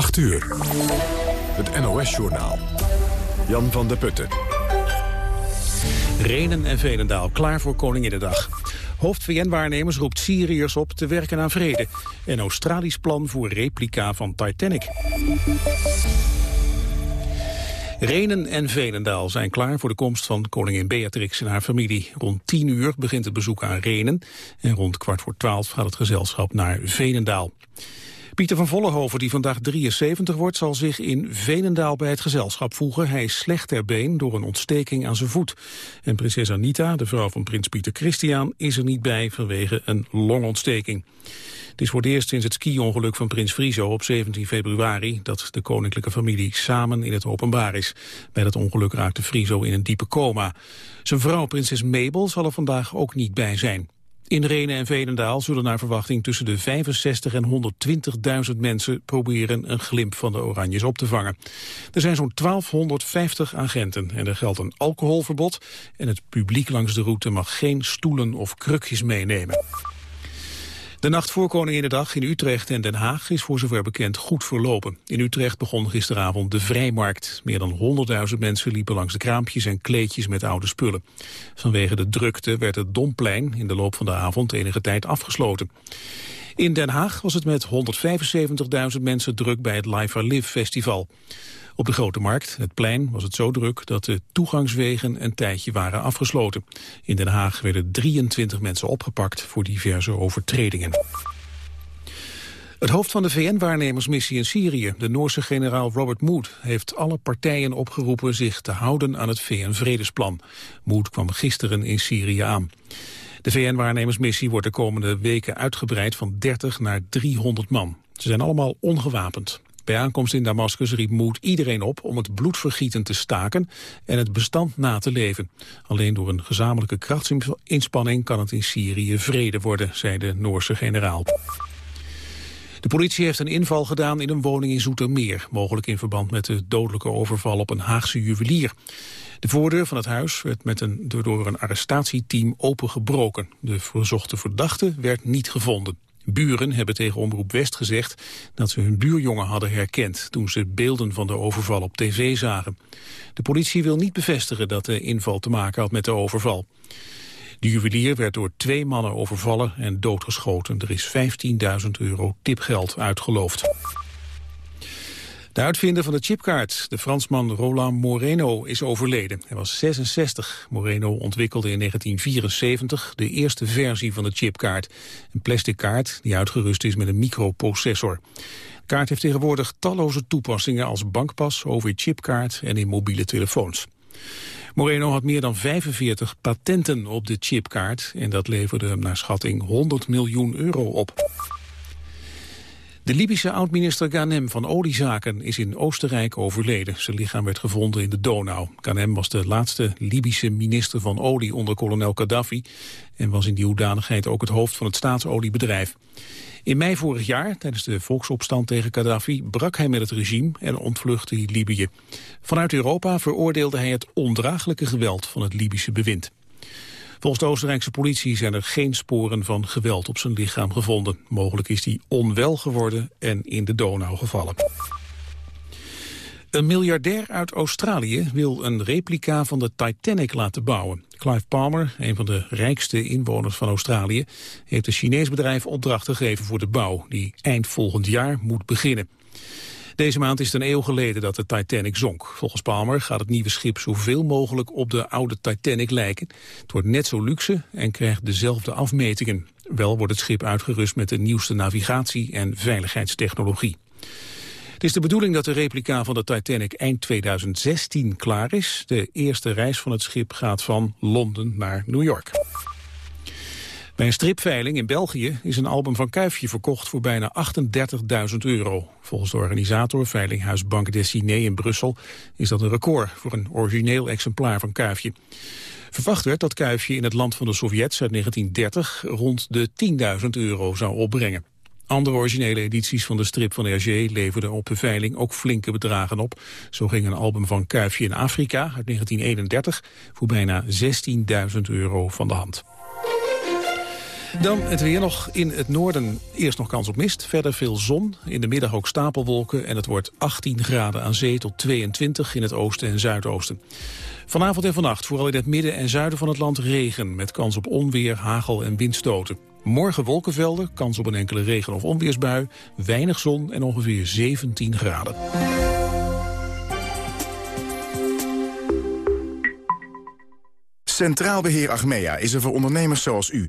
8 uur. Het NOS-journaal. Jan van der Putten. Renen en Velendaal klaar voor Koninginnedag. Hoofd-VN-waarnemers roept Syriërs op te werken aan vrede. En Australisch plan voor replica van Titanic. Renen en Velendaal zijn klaar voor de komst van koningin Beatrix en haar familie. Rond 10 uur begint het bezoek aan Renen en rond kwart voor twaalf gaat het gezelschap naar Velendaal. Pieter van Vollenhoven, die vandaag 73 wordt, zal zich in Venendaal bij het gezelschap voegen. Hij is slecht ter been door een ontsteking aan zijn voet. En prinses Anita, de vrouw van prins Pieter Christian, is er niet bij vanwege een longontsteking. Het is voor het eerst sinds het ski-ongeluk van prins Friso op 17 februari dat de koninklijke familie samen in het openbaar is. Bij dat ongeluk raakte Friso in een diepe coma. Zijn vrouw prinses Mabel zal er vandaag ook niet bij zijn. In Renen en Velendaal zullen naar verwachting tussen de 65 en 120.000 mensen proberen een glimp van de Oranjes op te vangen. Er zijn zo'n 1250 agenten en er geldt een alcoholverbod en het publiek langs de route mag geen stoelen of krukjes meenemen. De nacht voor dag in Utrecht en Den Haag is voor zover bekend goed verlopen. In Utrecht begon gisteravond de Vrijmarkt. Meer dan 100.000 mensen liepen langs de kraampjes en kleedjes met oude spullen. Vanwege de drukte werd het Domplein in de loop van de avond enige tijd afgesloten. In Den Haag was het met 175.000 mensen druk bij het Live for Live festival. Op de Grote Markt, het plein, was het zo druk dat de toegangswegen een tijdje waren afgesloten. In Den Haag werden 23 mensen opgepakt voor diverse overtredingen. Het hoofd van de VN-waarnemersmissie in Syrië, de Noorse generaal Robert Mood, heeft alle partijen opgeroepen zich te houden aan het VN-vredesplan. Mood kwam gisteren in Syrië aan. De VN-waarnemersmissie wordt de komende weken uitgebreid van 30 naar 300 man. Ze zijn allemaal ongewapend. Bij aankomst in Damascus riep Moed iedereen op om het bloedvergieten te staken en het bestand na te leven. Alleen door een gezamenlijke krachtsinspanning kan het in Syrië vrede worden, zei de Noorse generaal. De politie heeft een inval gedaan in een woning in Zoetermeer, mogelijk in verband met de dodelijke overval op een Haagse juwelier. De voordeur van het huis werd met een, door een arrestatieteam opengebroken. De verzochte verdachte werd niet gevonden. Buren hebben tegen Omroep West gezegd dat ze hun buurjongen hadden herkend toen ze beelden van de overval op tv zagen. De politie wil niet bevestigen dat de inval te maken had met de overval. De juwelier werd door twee mannen overvallen en doodgeschoten. Er is 15.000 euro tipgeld uitgeloofd. De uitvinder van de chipkaart, de Fransman Roland Moreno, is overleden. Hij was 66. Moreno ontwikkelde in 1974 de eerste versie van de chipkaart. Een plastic kaart die uitgerust is met een microprocessor. De kaart heeft tegenwoordig talloze toepassingen als bankpas, OV-chipkaart en in mobiele telefoons. Moreno had meer dan 45 patenten op de chipkaart en dat leverde hem naar schatting 100 miljoen euro op. De Libische oud-minister Ghanem van Oliezaken is in Oostenrijk overleden. Zijn lichaam werd gevonden in de Donau. Ghanem was de laatste Libische minister van olie onder kolonel Gaddafi... en was in die hoedanigheid ook het hoofd van het staatsoliebedrijf. In mei vorig jaar, tijdens de volksopstand tegen Gaddafi, brak hij met het regime en ontvluchtte Libië. Vanuit Europa veroordeelde hij het ondraaglijke geweld van het Libische bewind. Volgens de Oostenrijkse politie zijn er geen sporen van geweld op zijn lichaam gevonden. Mogelijk is hij onwel geworden en in de Donau gevallen. Een miljardair uit Australië wil een replica van de Titanic laten bouwen. Clive Palmer, een van de rijkste inwoners van Australië, heeft een Chinees bedrijf opdracht gegeven voor de bouw, die eind volgend jaar moet beginnen. Deze maand is het een eeuw geleden dat de Titanic zonk. Volgens Palmer gaat het nieuwe schip zoveel mogelijk op de oude Titanic lijken. Het wordt net zo luxe en krijgt dezelfde afmetingen. Wel wordt het schip uitgerust met de nieuwste navigatie en veiligheidstechnologie. Het is de bedoeling dat de replica van de Titanic eind 2016 klaar is. De eerste reis van het schip gaat van Londen naar New York. Bij een stripveiling in België is een album van Kuifje verkocht voor bijna 38.000 euro. Volgens de organisator, Veilinghuis Bank Dessiné in Brussel, is dat een record voor een origineel exemplaar van Kuifje. Verwacht werd dat Kuifje in het land van de Sovjets uit 1930 rond de 10.000 euro zou opbrengen. Andere originele edities van de strip van Hergé leverden op de veiling ook flinke bedragen op. Zo ging een album van Kuifje in Afrika uit 1931 voor bijna 16.000 euro van de hand. Dan het weer nog in het noorden. Eerst nog kans op mist, verder veel zon. In de middag ook stapelwolken en het wordt 18 graden aan zee tot 22 in het oosten en zuidoosten. Vanavond en vannacht vooral in het midden en zuiden van het land regen... met kans op onweer, hagel en windstoten. Morgen wolkenvelden, kans op een enkele regen- of onweersbui... weinig zon en ongeveer 17 graden. Centraal Beheer Achmea is er voor ondernemers zoals u.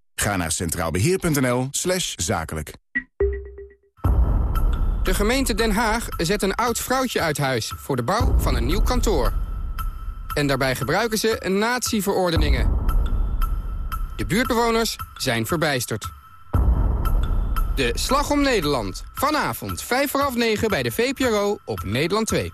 Ga naar centraalbeheer.nl slash zakelijk. De gemeente Den Haag zet een oud vrouwtje uit huis... voor de bouw van een nieuw kantoor. En daarbij gebruiken ze natieverordeningen. De buurtbewoners zijn verbijsterd. De Slag om Nederland. Vanavond 5 voor half 9 bij de VPRO op Nederland 2.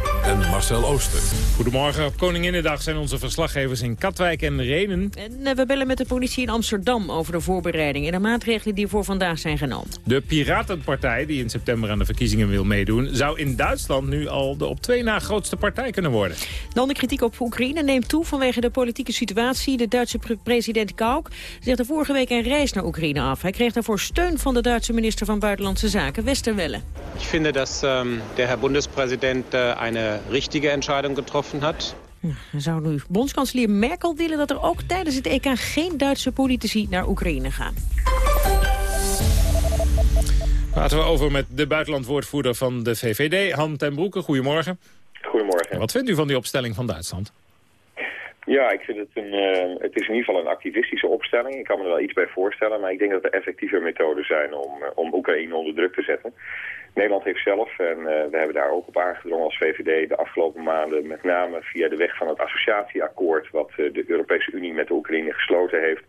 en Marcel Ooster. Goedemorgen. Op Koninginnedag zijn onze verslaggevers in Katwijk en Renen. En eh, we bellen met de politie in Amsterdam over de voorbereidingen... en de maatregelen die voor vandaag zijn genomen. De Piratenpartij, die in september aan de verkiezingen wil meedoen... zou in Duitsland nu al de op twee na grootste partij kunnen worden. Dan de kritiek op Oekraïne neemt toe vanwege de politieke situatie. De Duitse pre president Kauk zegde vorige week een reis naar Oekraïne af. Hij kreeg daarvoor steun van de Duitse minister van Buitenlandse Zaken, Westerwelle. Ik vind dat um, de Herr Bundespräsident uh, eine richtige Entscheidung getroffen hat. Ja, zou nu bondskanselier Merkel willen dat er ook tijdens het EK geen Duitse politici naar Oekraïne gaan? Praten we over met de buitenlandwoordvoerder van de VVD, Han ten Broeke. Goedemorgen. Goedemorgen. Wat vindt u van die opstelling van Duitsland? Ja, ik vind het een, uh, het is in ieder geval een activistische opstelling. Ik kan me er wel iets bij voorstellen, maar ik denk dat er effectieve methoden zijn om, uh, om Oekraïne onder druk te zetten. Nederland heeft zelf, en uh, we hebben daar ook op aangedrongen als VVD de afgelopen maanden, met name via de weg van het associatieakkoord wat de Europese Unie met de Oekraïne gesloten heeft,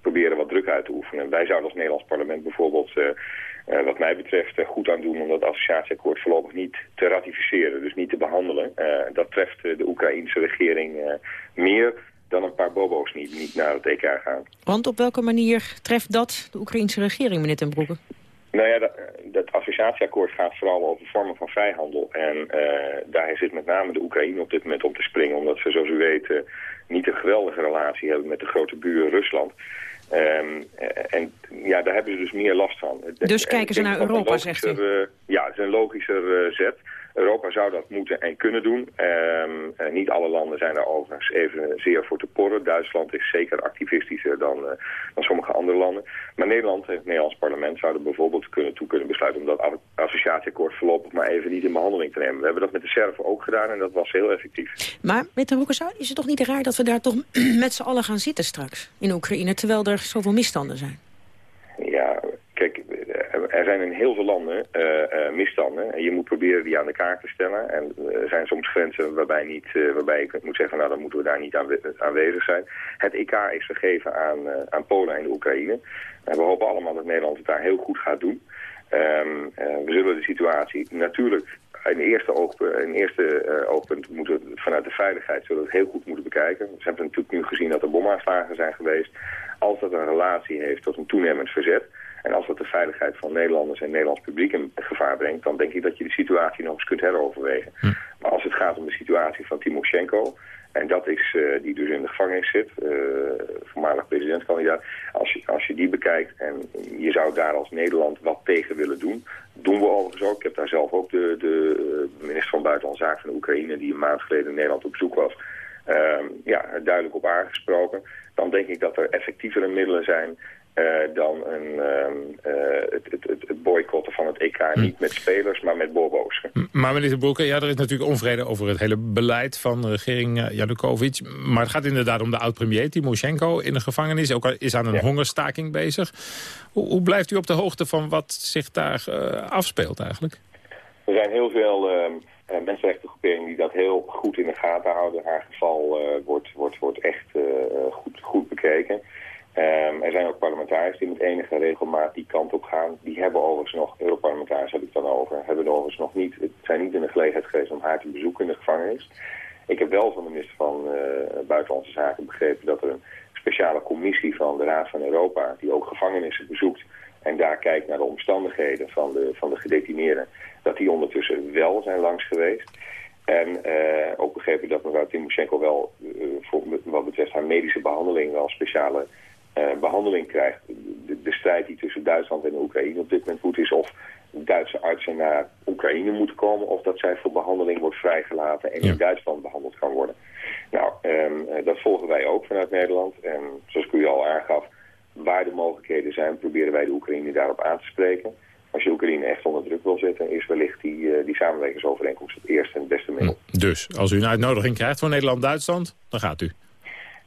proberen wat druk uit te oefenen. Wij zouden als Nederlands parlement bijvoorbeeld uh, wat mij betreft goed aan doen om dat associatieakkoord voorlopig niet te ratificeren, dus niet te behandelen. Dat treft de Oekraïense regering meer dan een paar bobo's niet, niet naar het EK gaan. Want op welke manier treft dat de Oekraïense regering, meneer Ten Broeke? Nou ja, dat, dat associatieakkoord gaat vooral over vormen van vrijhandel. En daar zit met name de Oekraïne op dit moment op te springen, omdat ze, zoals u weet, niet een geweldige relatie hebben met de grote buur Rusland. Um, en ja, daar hebben ze dus meer last van. Dus kijken ze naar Europa, zegt u? Uh, ja, het is een logischer zet. Europa zou dat moeten en kunnen doen. Um, uh, niet alle landen zijn daar overigens even zeer voor te porren. Duitsland is zeker activistischer dan, dan sommige andere landen. Maar Nederland, het Nederlands parlement, zou er bijvoorbeeld kunnen, toe kunnen besluiten... om dat associatieakkoord voorlopig maar even niet in behandeling te nemen. We hebben dat met de Serven ook gedaan en dat was heel effectief. Maar met de Hoeken is het toch niet raar dat we daar toch met z'n allen gaan zitten straks in Oekraïne... terwijl er zoveel misstanden zijn? Ja, kijk, er zijn in heel veel landen uh, uh, misstanden. En je moet proberen die aan de kaart te stellen. En er zijn soms grenzen waarbij, niet, waarbij ik moet zeggen, nou dan moeten we daar niet aanwe aanwezig zijn. Het EK is gegeven aan, aan Polen en de Oekraïne. En we hopen allemaal dat Nederland het daar heel goed gaat doen. Um, we zullen de situatie natuurlijk in eerste, oog, in eerste uh, oogpunt moeten we vanuit de veiligheid zullen het heel goed moeten bekijken. We hebben natuurlijk nu gezien dat er bomaanslagen zijn geweest. Als dat een relatie heeft tot een toenemend verzet... en als dat de veiligheid van Nederlanders en Nederlands publiek in gevaar brengt... dan denk ik dat je de situatie nog eens kunt heroverwegen. Hm. Maar als het gaat om de situatie van Timoshenko... En dat is, uh, die dus in de gevangenis zit, uh, voormalig presidentskandidaat. Als je, als je die bekijkt en je zou daar als Nederland wat tegen willen doen, doen we overigens ook. Ik heb daar zelf ook de, de minister van Buitenlandse Zaken van de Oekraïne, die een maand geleden in Nederland op bezoek was, uh, ja, duidelijk op aangesproken. Dan denk ik dat er effectievere middelen zijn uh, dan een, uh, het, het, het boycotten van het EK. Hm. Niet met spelers, maar met bobo's. Maar meneer Broeke, ja, er is natuurlijk onvrede over het hele beleid van de regering uh, Janukovic. Maar het gaat inderdaad om de oud-premier Timoshenko in de gevangenis. Ook al is aan een ja. hongerstaking bezig. Hoe, hoe, blijft u op de hoogte van wat zich daar afspeelt eigenlijk? Er zijn heel veel uh, mensenrechtengroeperingen die dat heel goed in de gaten houden. Haar geval wordt, wordt, wordt echt goed, goed bekeken. Um, er zijn ook parlementariërs die met enige regelmaat die kant op gaan. Die hebben overigens nog, Europarlementariërs heb ik dan over, hebben overigens nog niet, het zijn niet in de gelegenheid geweest om haar te bezoeken in de gevangenis. Ik heb wel van de minister van uh, Buitenlandse Zaken begrepen dat er een speciale commissie van de Raad van Europa, die ook gevangenissen bezoekt en daar kijkt naar de omstandigheden van de, van de gedetineerden, dat die ondertussen wel zijn langs geweest. En uh, ook begrepen dat mevrouw Timoshenko wel, uh, wat betreft haar medische behandeling, wel speciale behandeling krijgt. De, de, strijd die tussen Duitsland en Oekraïne op dit moment voedt is of Duitse artsen naar Oekraïne moeten komen... of dat zij voor behandeling wordt vrijgelaten en in Duitsland behandeld kan worden. Nou, um, dat volgen wij ook vanuit Nederland. En zoals ik u al aangaf, waar de mogelijkheden zijn... proberen wij de Oekraïne daarop aan te spreken. Als je Oekraïne echt onder druk wil zetten... is wellicht die, uh, die samenwerkingsovereenkomst het eerste en het beste middel. Dus, als u een uitnodiging krijgt voor Nederland-Duitsland, dan gaat u.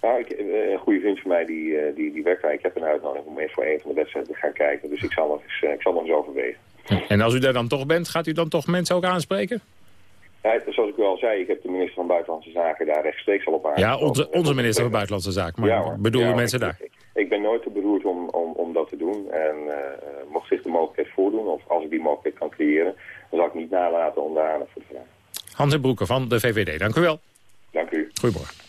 Nou, ik, eh, een goede vriend van mij die, die, die werkt daar. Ik heb een uitnodiging om eens voor een van de wedstrijden te gaan kijken. Dus ik zal nog eens, ik zal nog eens overwegen. En als u daar dan toch bent, gaat u dan toch mensen ook aanspreken? Ja, zoals ik u al zei, ik heb de minister van Buitenlandse Zaken daar rechtstreeks al op aan. Ja, onze, onze minister van Buitenlandse Zaken, maar ja, bedoelen ja, mensen daar? Ik, ik, ben nooit te beroerd om, om, om dat te doen. En uh, mocht zich de mogelijkheid voordoen, of als ik die mogelijkheid kan creëren... dan zal ik niet nalaten om daar aandacht voor te vragen. Hans en Broeken van de VVD, dank u wel. Dank u. Goedemorgen.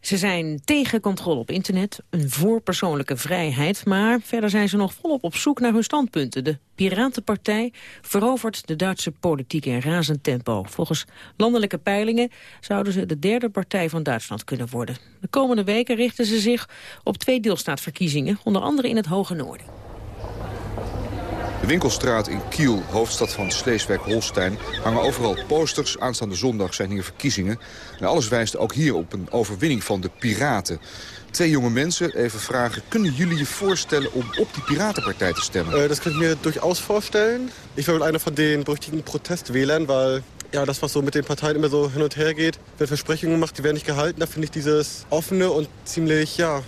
Ze zijn tegen controle op internet, een voor persoonlijke vrijheid... maar verder zijn ze nog volop op zoek naar hun standpunten. De Piratenpartij verovert de Duitse politiek in razend tempo. Volgens landelijke peilingen zouden ze de derde partij van Duitsland kunnen worden. De komende weken richten ze zich op twee deelstaatverkiezingen... onder andere in het Hoge Noorden. De winkelstraat in Kiel, hoofdstad van Sleeswijk-Holstein... hangen overal posters. Aanstaande zondag zijn hier verkiezingen. En alles wijst ook hier op een overwinning van de piraten. Twee jonge mensen even vragen... kunnen jullie je voorstellen om op die piratenpartij te stemmen? Uh, dat kan ik me durchaus voorstellen. Ik wil einer van den berüchtigten Protest wählen, weil ja, das, was so mit den Parteien immer so hin und her geht, wenn Versprechungen gemacht, die werden nicht gehalten, da finde ich dieses offene und ziemlich, ja,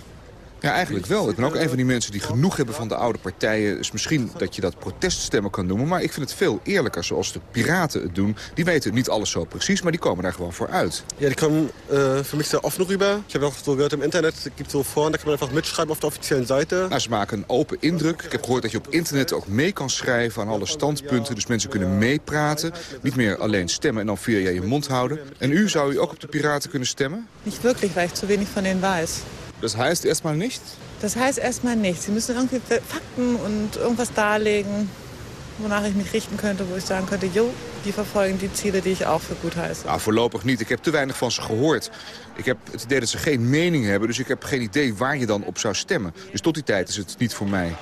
ja, eigenlijk wel. Ik ben ook een van die mensen die genoeg hebben van de oude partijen. Is misschien dat je dat proteststemmen kan noemen. Maar ik vind het veel eerlijker zoals de piraten het doen. Die weten niet alles zo precies, maar die komen daar gewoon voor uit. Ja, die komen uh, für mich sehr offen rüber. Ik heb ook zo gehoord im Internet, es gibt so Foren, da kan man einfach mitschrijven op de officiële Seite. Nou, ze maken een open indruk. Ik heb gehoord dat je op internet ook mee kan schrijven aan alle standpunten. Dus mensen kunnen meepraten. Niet meer alleen stemmen en dan via je mond houden. En u, zou u ook op de piraten kunnen stemmen? Niet wirklich, weil ich zu wenig van hen weiß. Das heißt erstmal nicht? Das heißt erstmal nichts. Sie müssen irgendwie Fakten und irgendwas darlegen, wonach ich mich richten könnte, wo ich sagen könnte, jo, die verfolgen die Ziele die ich auch für gut heiße. Nou, voorlopig niet. Ik heb te weinig van ze gehoord. Ik heb het idee dat ze geen mening hebben, dus ik heb geen idee waar je dan op zou stemmen. Dus tot die tijd is het niet voor mij.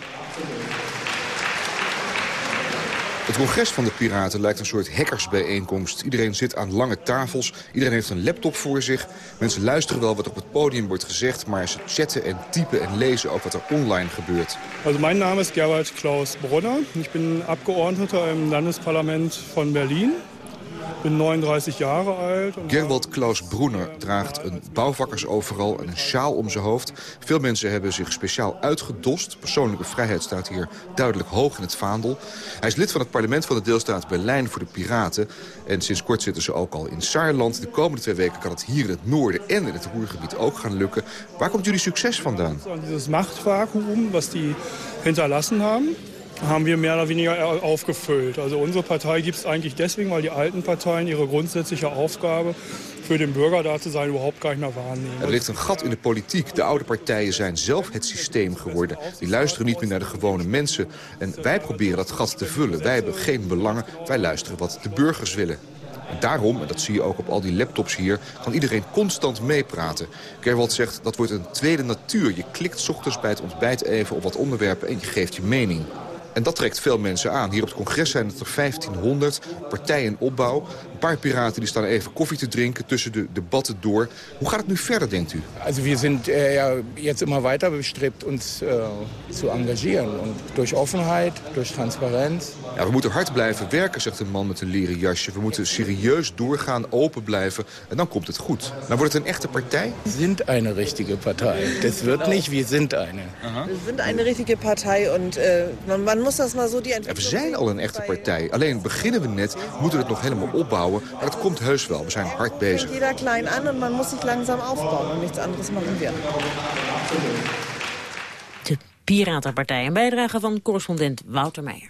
Het congres van de Piraten lijkt een soort hackersbijeenkomst. Iedereen zit aan lange tafels, iedereen heeft een laptop voor zich. Mensen luisteren wel wat op het podium wordt gezegd... maar ze chatten en typen en lezen ook wat er online gebeurt. Also mijn naam is Gerhard Klaus Brunner. Ik ben Abgeordneter im Landesparlament van Berlin ben 39 jaar oud. Gerwald Klaus Broener draagt een bouwvakkersoveral en een sjaal om zijn hoofd. Veel mensen hebben zich speciaal uitgedost. Persoonlijke vrijheid staat hier duidelijk hoog in het vaandel. Hij is lid van het parlement van de deelstaat Berlijn voor de Piraten. En sinds kort zitten ze ook al in Saarland. De komende twee weken kan het hier in het noorden en in het Roergebied ook gaan lukken. Waar komt jullie succes vandaan? Dieses Machtvakuum, was die hinterlassen haben haben wir mehr oder weniger aufgefüllt. Also unsere Partei gibt es eigentlich deswegen, weil die alten Parteien ihre grundsätzliche Aufgabe für den Bürger da zu sein überhaupt gar nicht mehr wahrnehmen. Er ligt een gat in de politiek. De oude partijen zijn zelf het systeem geworden. Die luisteren niet meer naar de gewone mensen. En wij proberen dat gat te vullen. Wij hebben geen belangen. Wij luisteren wat de burgers willen. En daarom, en dat zie je ook op al die laptops hier, kan iedereen constant meepraten. Gerwald zegt, dat wordt een tweede natuur. Je klikt ochtends bij het ontbijt even op wat onderwerpen en je geeft je mening. En dat trekt veel mensen aan. Hier op het congres zijn het er 1500, partijen opbouw. Paar piraten die staan even koffie te drinken tussen de debatten door. Hoe gaat het nu verder, denkt u? Also wir sind äh, ja jetzt immer weiter bestrebt, uns äh, zu engagieren. Und durch Offenheit, durch Transparenz. Ja, we moeten hard blijven werken, zegt een man met een leren jasje. We moeten serieus doorgaan, open blijven. En dan komt het goed. Dan wordt het een echte partij? We zijn een richtige partij. Dat wordt niet, we zijn een. We zijn een richtige partij en uh, man, man moet dat maar zo die ja, We zijn al een echte partij. Alleen beginnen we net, moeten we het nog helemaal opbouwen. Maar dat komt heus wel. We zijn hard bezig. Jeder klein aan en man moet zich langzaam opbouwen en niets anders maken we. De Piratenpartij. Een bijdrage van correspondent Wouter Meijer.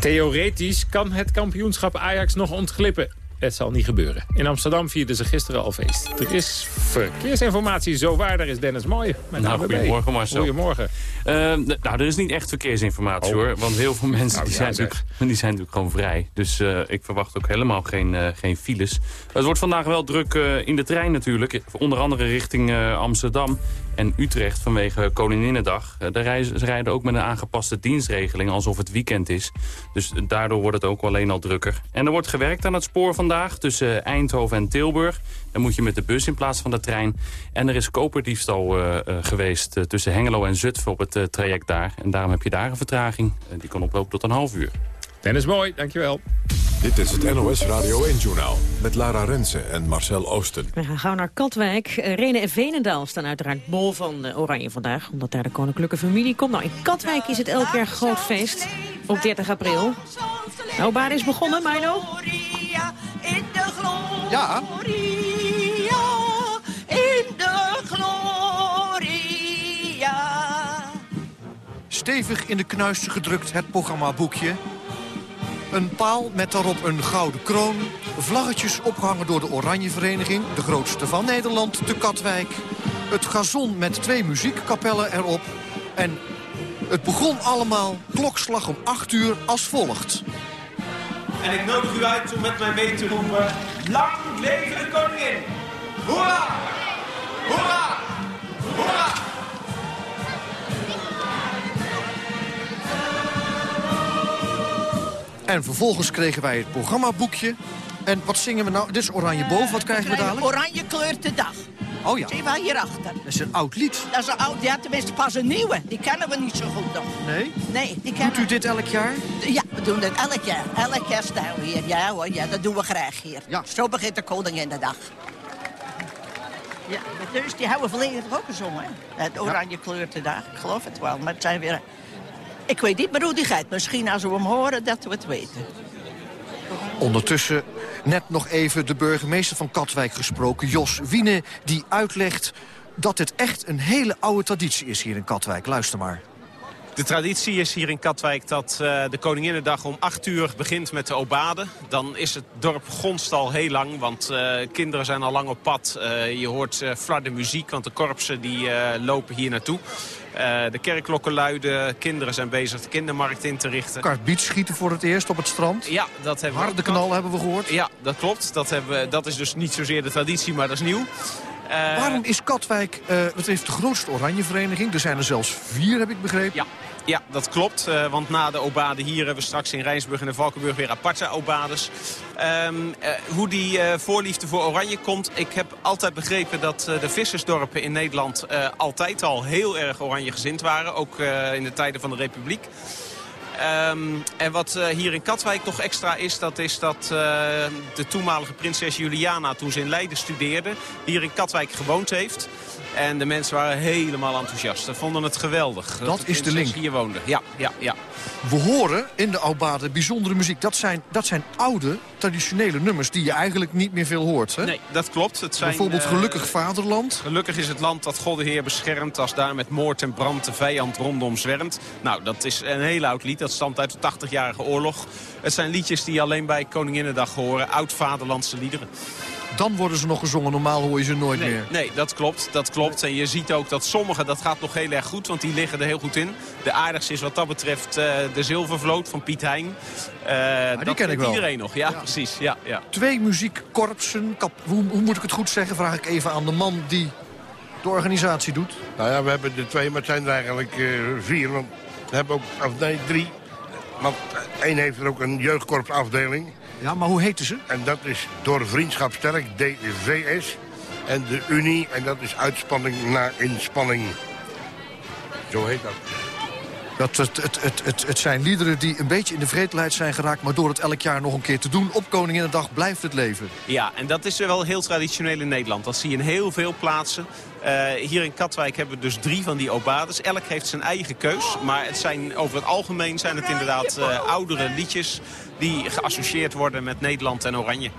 Theoretisch kan het kampioenschap Ajax nog ontglippen. Het zal niet gebeuren. In Amsterdam vierden ze gisteren al feest. Er is verkeersinformatie zo waar. Daar is Dennis Mooij. Nou, goedemorgen Marcel. Goedemorgen. Uh, nou, er is niet echt verkeersinformatie Oh. hoor. Want heel veel mensen Nou, die ja, zijn, natuurlijk, die zijn natuurlijk gewoon vrij. Dus eh, ik verwacht ook helemaal geen, eh, geen files. Het wordt vandaag wel druk eh, in de trein natuurlijk. Onder andere richting Amsterdam en Utrecht vanwege Koninginnedag. Daar rijden, ze rijden ook met een aangepaste dienstregeling alsof het weekend is. Dus daardoor wordt het ook alleen al drukker. En er wordt gewerkt aan het spoor vandaag tussen Eindhoven en Tilburg. Dan moet je met de bus in plaats van de trein. En er is koperdiefstal eh, eh, geweest eh, tussen Hengelo en Zutphen op het traject daar. En daarom heb je daar een vertraging. Die kan oplopen tot een half uur. Dennis Mooi, dankjewel. Dit is het NOS Radio 1-journaal met Lara Rensen en Marcel Oosten. We gaan gauw naar Katwijk. Renen en Veenendaal staan uiteraard bol van Oranje vandaag. Omdat daar de koninklijke familie komt. Nou, in Katwijk is het elk jaar groot feest. Op 30 april. Nou, Baar is begonnen, Milo. Ja. In de gloria. Stevig in de knuis gedrukt het programmaboekje. Een paal met daarop een gouden kroon. Vlaggetjes opgehangen door de Oranjevereniging, de grootste van Nederland, de Katwijk. Het gazon met twee muziekkapellen erop. En het begon allemaal klokslag om 8 uur als volgt. En ik nodig u uit om met mij mee te roepen... Lang leven de koningin! Hoera! Hoera! Hoera! En vervolgens kregen wij het programmaboekje. En wat zingen we nou? Dit is Oranje Boven, wat krijgen we dadelijk? Oranje kleurt de dag. Oh ja, Zie maar hierachter. dat is een oud lied. Dat is een oud, ja, tenminste pas een nieuwe. Die kennen we niet zo goed nog. Nee? Nee, die kennen Doet u dit elk jaar? Ja, we doen dat elk jaar. Elk jaar staan we hier. Ja hoor, ja, dat doen we graag hier. Ja. Zo begint de koningin de dag. Ja, dus die hebben we verleden ook gezongen. hè? Het oranje kleurt de dag. Ik geloof het wel, maar het zijn weer... Ik weet niet meer hoe die gaat. Misschien als we hem horen, dat we het weten. Ondertussen net nog even de burgemeester van Katwijk gesproken, Jos Wiene... die uitlegt dat het echt een hele oude traditie is hier in Katwijk. Luister maar. De traditie is hier in Katwijk dat eh, de Koninginnedag om 8 uur begint met de obade. Dan is het dorp gonst al heel lang, want eh, kinderen zijn al lang op pad. Eh, je hoort flarde muziek, want de korpsen die, lopen hier naartoe. De kerkklokken luiden, kinderen zijn bezig de kindermarkt in te richten. Kartbiet schieten voor het eerst op het strand. Ja, dat hebben we Harde ook nog. knal hebben we gehoord. Ja, dat klopt. Dat, hebben we, dat is dus niet zozeer de traditie, maar dat is nieuw. Waarom is Katwijk, het heeft de grootste oranjevereniging. Er zijn er zelfs vier, heb ik begrepen. Ja, ja dat klopt. eh, want na de obade hier hebben we straks in Rijnsburg en in Valkenburg weer aparte obades. Ehm, eh, hoe die eh, voorliefde voor oranje komt. Ik heb altijd begrepen dat de vissersdorpen in Nederland altijd al heel erg oranje gezind waren. Ook in de tijden van de Republiek. Ehm, en wat hier in Katwijk nog extra is, dat is dat de toenmalige prinses Juliana, toen ze in Leiden studeerde, hier in Katwijk gewoond heeft. En de mensen waren helemaal enthousiast. Ze vonden het geweldig. Dat is de link. hier woonde. Ja, ja, ja. We horen in de Aubade bijzondere muziek. Dat zijn, dat zijn oude, traditionele nummers die je eigenlijk niet meer veel hoort. Hè? Nee, dat klopt. Het zijn, Bijvoorbeeld eh, Gelukkig Vaderland. Gelukkig is het land dat God de Heer beschermt... als daar met moord en brand de vijand rondom zwermt. Nou, dat is een heel oud lied. Dat stamt uit de 80-jarige oorlog. Het zijn liedjes die alleen bij Koninginnedag horen. Oud-vaderlandse liederen. Dan worden ze nog gezongen. Normaal hoor je ze nooit Nee, meer. nee, dat klopt, dat klopt. En je ziet ook dat sommige, dat gaat nog heel erg goed, want die liggen er heel goed in. De aardigste is wat dat betreft eh, de Zilvervloot van Piet Hein. Eh, dat ken ik wel. iedereen nog, ja, precies. Ja, ja. Twee muziekkorpsen. Kap, hoe, hoe moet ik het goed zeggen? Vraag ik even aan de man die de organisatie doet. Nou ja, we hebben er twee, maar het zijn er eigenlijk eh, vier. Want we hebben ook, of nee, drie. Want één heeft er ook een jeugdkorpsafdeling. Ja, maar hoe heten ze? En dat is door Vriendschap Sterk, DVS. En de Unie, en dat is uitspanning na inspanning. Zo heet dat. Dat het, het, het, het, het zijn liederen die een beetje in de vreedheid zijn geraakt... maar door het elk jaar nog een keer te doen op Koninginnedag blijft het leven. Ja, en dat is wel heel traditioneel in Nederland. Dat zie je in heel veel plaatsen. Uh, hier in Katwijk hebben we dus drie van die obades. Elk heeft zijn eigen keus. Maar het zijn, over het algemeen zijn het inderdaad uh, oudere liedjes... die geassocieerd worden met Nederland en Oranje.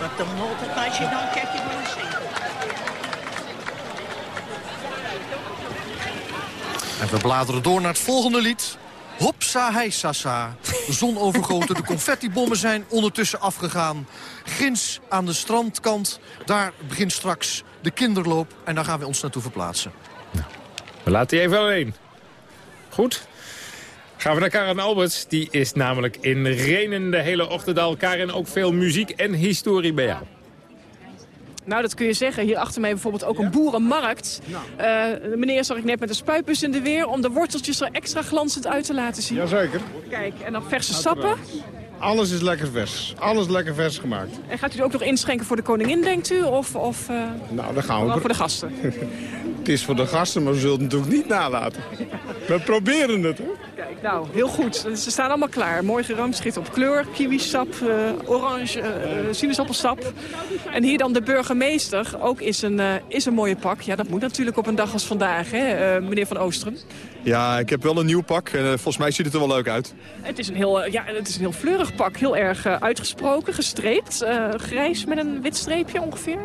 Wat de motor als je dan kijk je wel zien. En we bladeren door naar het volgende lied. Hopsa hei sasa. De zon overgoten, de confettibommen zijn ondertussen afgegaan. Grins aan de strandkant, daar begint straks de kinderloop. En daar gaan we ons naartoe verplaatsen. We laten die even alleen. Goed. Gaan we naar Karen Alberts. Die is namelijk in Renen de hele ochtend al. Karen, ook veel muziek en historie bij jou. Nou, dat kun je zeggen. Hier achter mij bijvoorbeeld ook een boerenmarkt. Uh, de meneer zag ik net met een spuitbus in de weer... om de worteltjes er extra glanzend uit te laten zien. Jazeker. Kijk, en dan verse sappen. Alles is lekker vers. Alles lekker vers gemaakt. En gaat u ook nog inschenken voor de koningin, denkt u? Of, of uh, nou, dan gaan we... voor de gasten? het is voor de gasten, maar we zullen het natuurlijk niet nalaten. We proberen het, hè? Nou, heel goed. Ze staan allemaal klaar. Mooi gerangschikt op kleur. Kiwisap, uh, orange, uh, sinaasappelsap. En hier dan de burgemeester. Ook is een, uh, is een mooie pak. Ja, dat moet natuurlijk op een dag als vandaag, hè, meneer Van Oostrum. Ja, ik heb wel een nieuw pak. En volgens mij ziet het er wel leuk uit. Het is een heel, ja, het is een heel fleurig pak. Heel erg uitgesproken, gestreept. grijs met een wit streepje ongeveer.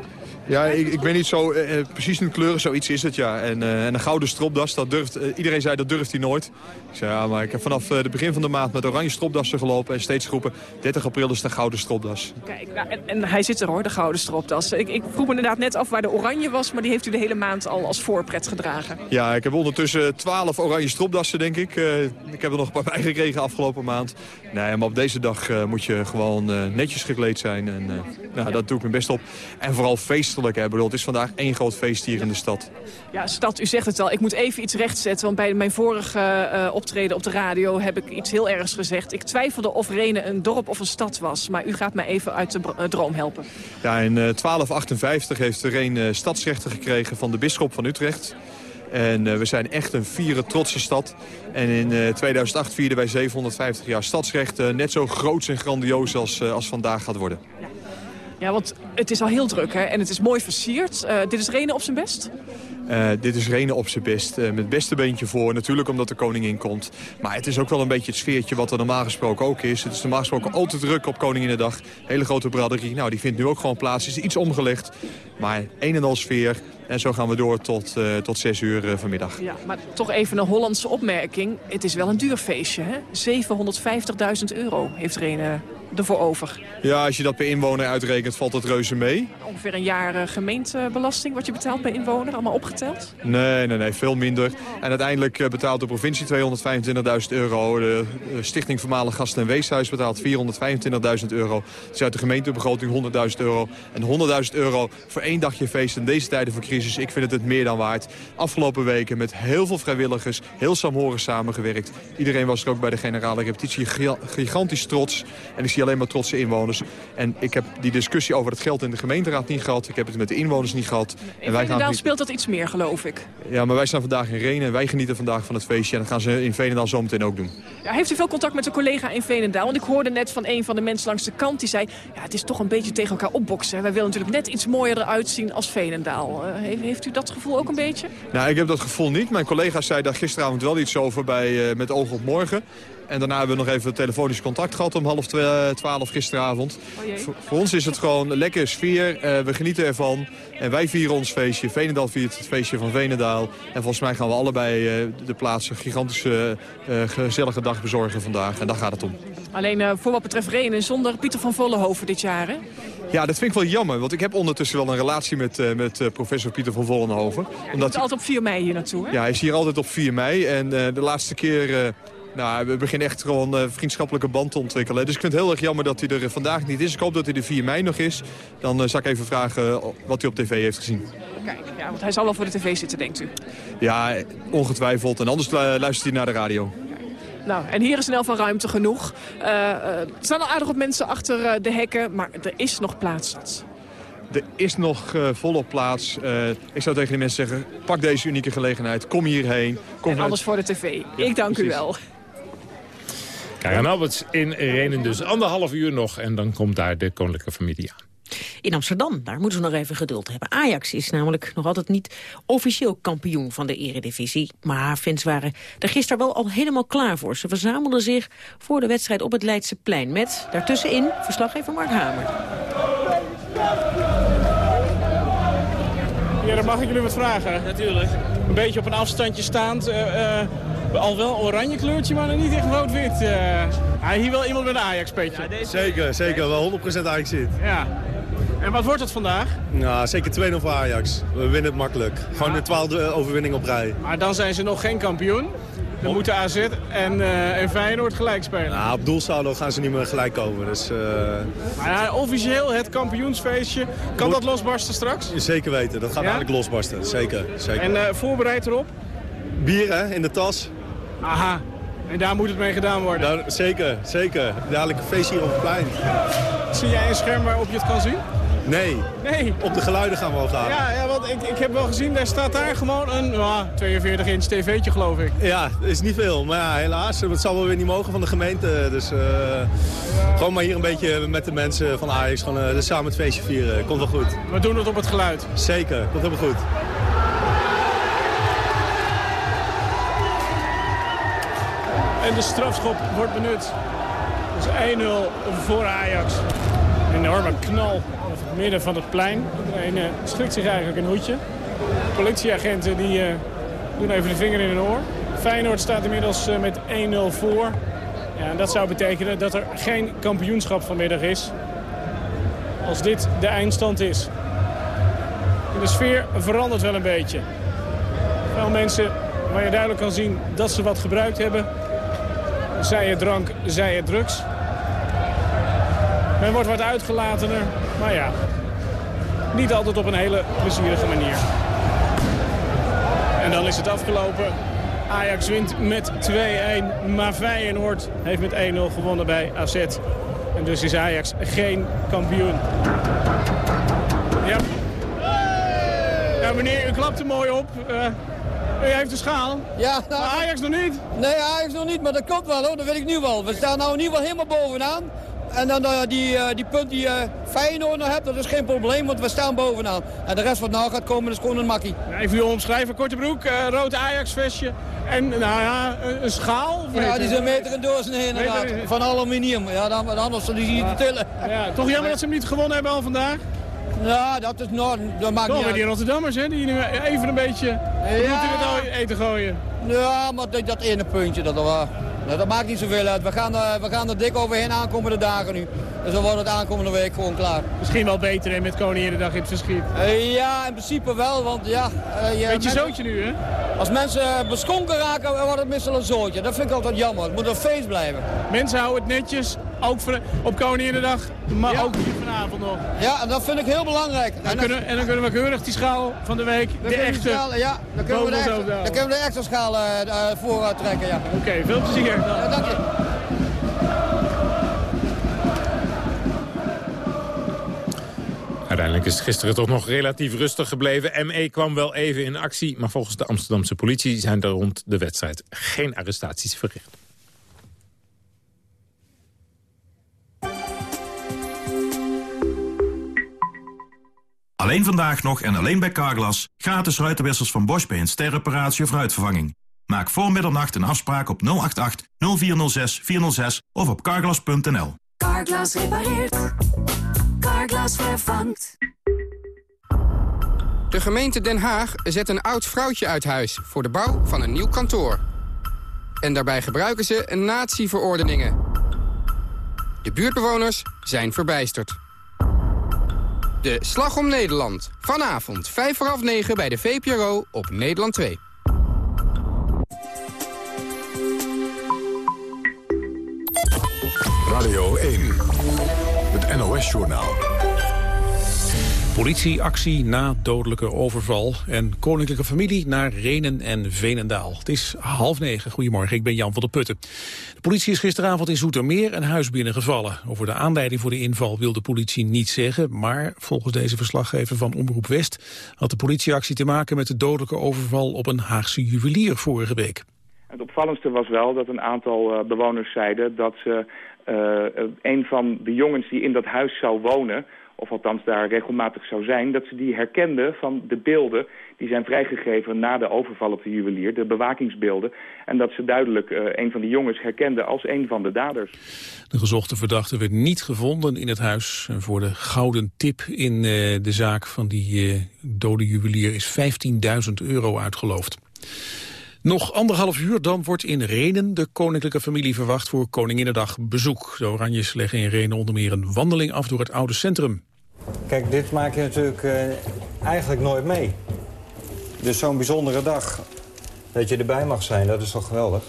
Ja, ik, ik ben niet zo uh, precies in kleuren, zoiets is het, ja. En, uh, en een gouden stropdas, dat durft, uh, iedereen zei dat durft hij nooit. Ik zei, ja, maar ik heb vanaf het begin van de maand met oranje stropdassen gelopen... en steeds groepen, 30 april is de gouden stropdas. Kijk, nou, en, en, hij zit er hoor, de gouden stropdas. Ik, ik vroeg me inderdaad net af waar de oranje was... maar die heeft u de hele maand al als voorpret gedragen. Ja, ik heb ondertussen 12 oranje stropdassen, denk ik. ik heb er nog een paar bijgekregen afgelopen maand. Nee, maar op deze dag moet je gewoon netjes gekleed zijn. En nou, dat doe ik mijn best op. En vooral feest feestelijk. Hè. Bedoel, het is vandaag één groot feest hier in de stad. Ja, stad, u zegt het al. Ik moet even iets rechtzetten. Want bij mijn vorige optreden op de radio heb ik iets heel ergs gezegd. Ik twijfelde of Renen een dorp of een stad was. Maar u gaat mij even uit de droom helpen. Ja, in uh, 1258 heeft Renen stadsrechten gekregen van de bisschop van Utrecht. En we zijn echt een vieren, trotse stad. En in 2008 vierden wij 750 jaar stadsrecht. net zo groot en grandioos als, als vandaag gaat worden. Ja. Ja, want het is al heel druk hè? en het is mooi versierd. Uh, dit is Renen op zijn best? Uh, dit is Renen op zijn best. Uh, met het beste beentje voor. Natuurlijk omdat de koningin komt. Maar het is ook wel een beetje het sfeertje wat er normaal gesproken ook is. Het is normaal gesproken altijd druk op Koninginnedag. Hele grote braderie. Nou, die vindt nu ook gewoon plaats. is iets omgelegd. Maar een en al sfeer. En zo gaan we door tot, uh, tot 6 uur uh, vanmiddag. Ja, maar toch even een Hollandse opmerking. Het is wel een duur feestje, hè? 750.000 euro heeft Renen ervoor over. Ja, als je dat per inwoner uitrekent, valt dat reuze mee. Ongeveer een jaar uh, gemeentebelasting wat je betaalt per inwoner, allemaal opgeteld? Nee, nee, nee, veel minder. En uiteindelijk betaalt de provincie 225.000 euro. De Stichting Voormalig Gasten en Weeshuis betaalt 425.000 euro. Dus uit de gemeentebegroting 100.000 euro. En 100.000 euro voor één dagje feest in deze tijden van crisis. Ik vind het het meer dan waard. Afgelopen weken met heel veel vrijwilligers, heel saamhorig samengewerkt. Iedereen was er ook bij de generale repetitie gigantisch trots. En ik zie alleen maar trotse inwoners. En ik heb die discussie over het geld in de gemeenteraad niet gehad. Ik heb het met de inwoners niet gehad. In en wij gaan... speelt dat iets meer, geloof ik. Ja, maar wij staan vandaag in Renen en wij genieten vandaag van het feestje. En dat gaan ze in Veenendaal zometeen ook doen. Ja, heeft u veel contact met een collega in Veenendaal? Want ik hoorde net van een van de mensen langs de kant die zei... ja, het is toch een beetje tegen elkaar opboksen. Wij willen natuurlijk net iets mooier eruit zien als Veenendaal. Uh, heeft u dat gevoel ook een beetje? Nou, ik heb dat gevoel niet. Mijn collega's zei daar gisteravond wel iets over bij uh, Met Oog op Morgen. En daarna hebben we nog even telefonisch contact gehad om half twaalf gisteravond. Oh voor ons is het gewoon lekker sfeer. Uh, we genieten ervan. En wij vieren ons feestje. Veenendaal viert het feestje van Veenendaal. En volgens mij gaan we allebei uh, de plaats een gigantische uh, gezellige dag bezorgen vandaag. En daar gaat het om. Alleen voor wat betreft Renen zonder Pieter van Vollenhoven dit jaar, hè? Ja, dat vind ik wel jammer. Want ik heb ondertussen wel een relatie met, uh, met uh, professor Pieter van Vollenhoven. Ja, omdat hij altijd op 4 mei hier naartoe, hè? Ja, hij is hier altijd op 4 mei. En uh, de laatste keer... Nou, we beginnen echt gewoon een vriendschappelijke band te ontwikkelen. Dus ik vind het heel erg jammer dat hij er vandaag niet is. Ik hoop dat hij er 4 mei nog is. Dan uh, zal ik even vragen wat hij op tv heeft gezien. Kijk, ja, want hij zal wel voor de tv zitten, denkt u? Ja, ongetwijfeld. En anders luistert hij naar de radio. Nou, en hier is in elk geval ruimte genoeg. Uh, er staan al aardig wat mensen achter de hekken, maar er is nog plaats. Er is nog uh, volop plaats. Uh, ik zou tegen die mensen zeggen, pak deze unieke gelegenheid. Kom hierheen. Kom en anders voor de tv. Ja, ik dank precies. u wel. Karen Alberts in Renen dus anderhalf uur nog. En dan komt daar de koninklijke familie aan. In Amsterdam, daar moeten we nog even geduld hebben. Ajax is namelijk nog altijd niet officieel kampioen van de eredivisie. Maar fans waren er gisteren wel al helemaal klaar voor. Ze verzamelden zich voor de wedstrijd op het Leidse plein. Met daartussenin verslaggever Mark Hamer. Ja, dan mag ik jullie wat vragen. Natuurlijk. Een beetje op een afstandje staand. Uh, uh, al wel oranje kleurtje, maar nog niet echt rood-wit. Uh, hier wel iemand met een Ajax-petje. Ja, zeker, zeker. Wel 100% Ajax zit. Ja. En wat wordt het vandaag? Nou, zeker 2-0 voor Ajax. We winnen het makkelijk. Gewoon de twaalfde overwinning op rij. Maar dan zijn ze nog geen kampioen. Dan moeten AZ en, uh, en Feyenoord gelijk spelen. Nou, op doelsaldo gaan ze niet meer gelijk komen. Dus, uh... maar ja, officieel het kampioensfeestje. Kan Moet... dat losbarsten straks? Zeker weten. Dat gaat ja? eigenlijk losbarsten. Zeker. zeker. En uh, voorbereid erop? Bier hè, in de tas. Aha. En daar moet het mee gedaan worden? Daar, zeker, zeker. Dadelijk een feest hier op het plein. Zie jij een scherm waarop je het kan zien? Nee. nee. Op de geluiden gaan we wel gaan. Ja, ja want ik, ik heb wel gezien, daar staat daar gewoon een uh, 42 inch tv'tje geloof ik. Ja, dat is niet veel. Maar ja, helaas, het zal wel weer niet mogen van de gemeente. Dus uh, ja. gewoon maar hier een beetje met de mensen van Ajax gewoon, uh, samen het feestje vieren. Komt wel goed. We doen het op het geluid. Zeker, komt helemaal goed. En de strafschop wordt benut. Dus 1-0 voor Ajax. Een enorme knal op het midden van het plein. Iedereen uh, schrikt zich eigenlijk een hoedje. Politieagenten die, uh, doen even de vinger in hun oor. Feyenoord staat inmiddels uh, met 1-0 voor. Ja, en dat zou betekenen dat er geen kampioenschap vanmiddag is. Als dit de eindstand is. De sfeer verandert wel een beetje. Veel mensen waar je duidelijk kan zien dat ze wat gebruikt hebben. Zij het drank, zij het drugs. Men wordt wat uitgelatener, maar ja, niet altijd op een hele plezierige manier. En dan is het afgelopen. Ajax wint met 2-1, maar Feyenoord heeft met 1-0 gewonnen bij AZ. En dus is Ajax geen kampioen. Ja, ja meneer, u klapt er mooi op. Uh, u heeft de schaal. Ja, nou, maar Ajax nog niet? Nee, Ajax nog niet, maar dat komt wel hoor, dat weet ik nu wel. We staan nou in ieder geval helemaal bovenaan. En dan uh, die, uh, die punt die uh, Feyenoord nog hebt, dat is geen probleem, want we staan bovenaan. En de rest wat nou gaat komen, is gewoon een makkie. Even u omschrijven, korte broek, rood Ajax-vestje en nou ja, een, een schaal. Ja, die is een meter in doorsnee inderdaad, meter... van aluminium. Ja, dan, anders die zie je te tillen. Ja, toch jammer dat ze hem niet gewonnen hebben al vandaag? Ja, dat is nog, dat maakt Toch niet die Rotterdammers, hè, die nu even een beetje ja. het eten gooien. Ja, maar dat, dat ene puntje, dat was... Nou, dat maakt niet zoveel uit. We gaan, uh, we gaan er dik overheen aankomende dagen nu. Dus dan wordt het aankomende week gewoon klaar. Misschien wel beter hè, met Koninginnedag in het verschiet. Uh, ja, in principe wel, want ja... Uh, je Beetje zootje nu, hè? Als mensen beschonken raken, wordt het meestal een zootje. Dat vind ik altijd jammer. Het moet een feest blijven. Mensen houden het netjes, ook op Koninginnedag, maar ja. ook hier vanavond nog. Ja, en dat vind ik heel belangrijk. En dan, kunnen, en dan kunnen we keurig die schaal van de week, de echte... Schaal, ja, dan kunnen, we de echte, dan kunnen we de echte schaal vooruit trekken, ja. Oké, okay, veel plezier. Ja, dank je. Uiteindelijk is het gisteren toch nog relatief rustig gebleven. ME kwam wel even in actie, maar volgens de Amsterdamse politie zijn er rond de wedstrijd geen arrestaties verricht. Alleen vandaag nog en alleen bij Carglass gratis ruitenwissers van Bosch bij een sterreparatie of ruitvervanging. Maak voor middernacht een afspraak op 088 0406 406 of op carglass.nl. Carglass repareert. Carglass vervangt. De gemeente Den Haag zet een oud vrouwtje uit huis... voor de bouw van een nieuw kantoor. En daarbij gebruiken ze natieverordeningen. De buurtbewoners zijn verbijsterd. De Slag om Nederland. Vanavond 5 voor half 9 bij de VPRO op Nederland 2. Radio 1. Het NOS-journaal. Politieactie na dodelijke overval en koninklijke familie naar Renen en Venendaal. Het is half negen. Goedemorgen, ik ben Jan van der Putten. De politie is gisteravond in Zoetermeer een huis binnengevallen. Over de aanleiding voor de inval wil de politie niet zeggen, maar volgens deze verslaggever van Omroep West had de politieactie te maken met de dodelijke overval op een Haagse juwelier vorige week. Het opvallendste was wel dat een aantal uh, bewoners zeiden dat ze uh, een van de jongens die in dat huis zou wonen of althans daar regelmatig zou zijn... dat ze die herkenden van de beelden die zijn vrijgegeven na de overval op de juwelier, de bewakingsbeelden. En dat ze duidelijk uh, een van de jongens herkenden als een van de daders. De gezochte verdachte werd niet gevonden in het huis. Voor de gouden tip in uh, de zaak van die uh, dode juwelier is 15.000 euro uitgeloofd. Nog anderhalf uur, dan wordt in Renen de koninklijke familie verwacht voor Koninginnedag bezoek. De Oranjes leggen in Renen onder meer een wandeling af door het oude centrum. Kijk, dit maak je natuurlijk uh, eigenlijk nooit mee. Dus zo'n bijzondere dag, dat je erbij mag zijn, dat is toch geweldig.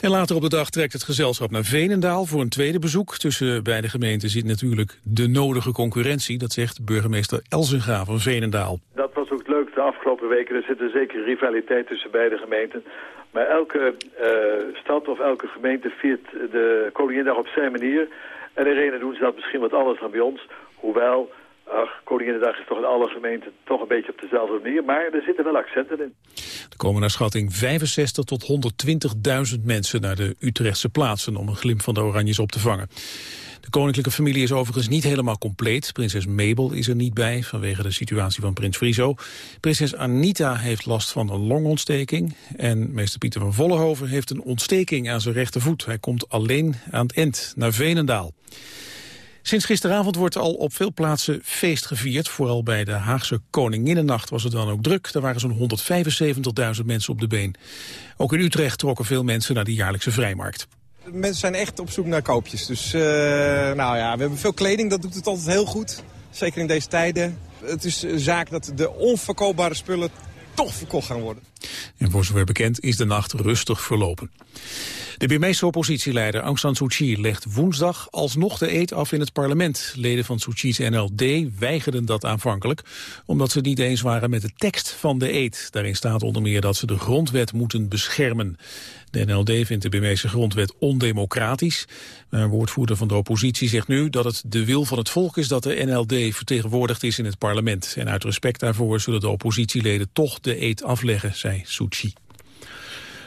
En later op de dag trekt het gezelschap naar Venendaal voor een tweede bezoek. Tussen beide gemeenten zit natuurlijk de nodige concurrentie. Dat zegt burgemeester Elzenga van Venendaal. Dat was ook het leuk de afgelopen weken. Er zit een zekere rivaliteit tussen beide gemeenten. Maar elke uh, stad of elke gemeente viert de Koninginnedag op zijn manier. En in Renen doen ze dat misschien wat anders dan bij ons. Hoewel Ach, Koninginnedag is toch in alle gemeenten toch een beetje op dezelfde manier. Maar er zitten wel accenten in. Er komen naar schatting 65 tot 120.000 mensen naar de Utrechtse plaatsen... om een glimp van de Oranjes op te vangen. De koninklijke familie is overigens niet helemaal compleet. Prinses Mabel is er niet bij vanwege de situatie van prins Friso. Prinses Anita heeft last van een longontsteking. En meester Pieter van Vollenhoven heeft een ontsteking aan zijn rechtervoet. Hij komt alleen aan het eind naar Venendaal. Sinds gisteravond wordt al op veel plaatsen feest gevierd. Vooral bij de Haagse Koninginnennacht was het dan ook druk. Er waren zo'n 175.000 mensen op de been. Ook in Utrecht trokken veel mensen naar de jaarlijkse vrijmarkt. Mensen zijn echt op zoek naar koopjes. Dus uh, nou ja, we hebben veel kleding, dat doet het altijd heel goed. Zeker in deze tijden. Het is een zaak dat de onverkoopbare spullen toch verkocht gaan worden. En voor zover bekend is de nacht rustig verlopen. De Birmeese oppositieleider Aung San Suu Kyi legt woensdag alsnog de eet af in het parlement. Leden van Suu Kyi's NLD weigerden dat aanvankelijk, omdat ze niet eens waren met de tekst van de eet. Daarin staat onder meer dat ze de grondwet moeten beschermen. De NLD vindt de Birmeese grondwet ondemocratisch. Een woordvoerder van de oppositie zegt nu dat het de wil van het volk is dat de NLD vertegenwoordigd is in het parlement. En uit respect daarvoor zullen de oppositieleden toch de eet afleggen, zei.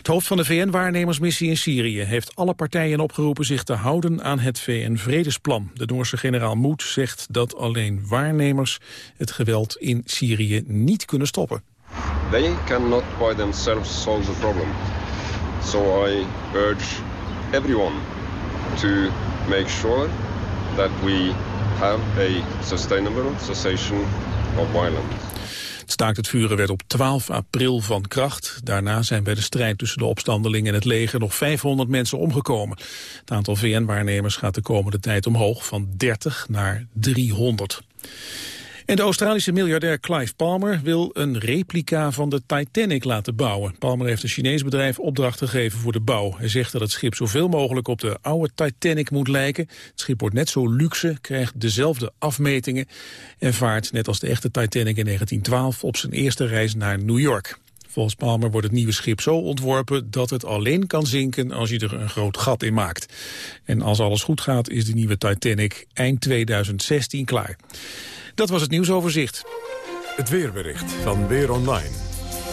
Het hoofd van de VN-waarnemersmissie in Syrië heeft alle partijen opgeroepen zich te houden aan het VN-vredesplan. De Noorse generaal Moed zegt dat alleen waarnemers het geweld in Syrië niet kunnen stoppen. They cannot by themselves solve the problem. So I urge everyone to make sure that we have a sustainable cessation of violence. Het staakt het vuren werd op 12 april van kracht. Daarna zijn bij de strijd tussen de opstandelingen en het leger nog 500 mensen omgekomen. Het aantal VN-waarnemers gaat de komende tijd omhoog van 30 naar 300. En de Australische miljardair Clive Palmer wil een replica van de Titanic laten bouwen. Palmer heeft een Chinees bedrijf opdracht gegeven voor de bouw. Hij zegt dat het schip zoveel mogelijk op de oude Titanic moet lijken. Het schip wordt net zo luxe, krijgt dezelfde afmetingen... en vaart, net als de echte Titanic in 1912, op zijn eerste reis naar New York. Volgens Palmer wordt het nieuwe schip zo ontworpen dat het alleen kan zinken als je er een groot gat in maakt. En als alles goed gaat is de nieuwe Titanic eind 2016 klaar. Dat was het nieuwsoverzicht. Het weerbericht van Weer Online.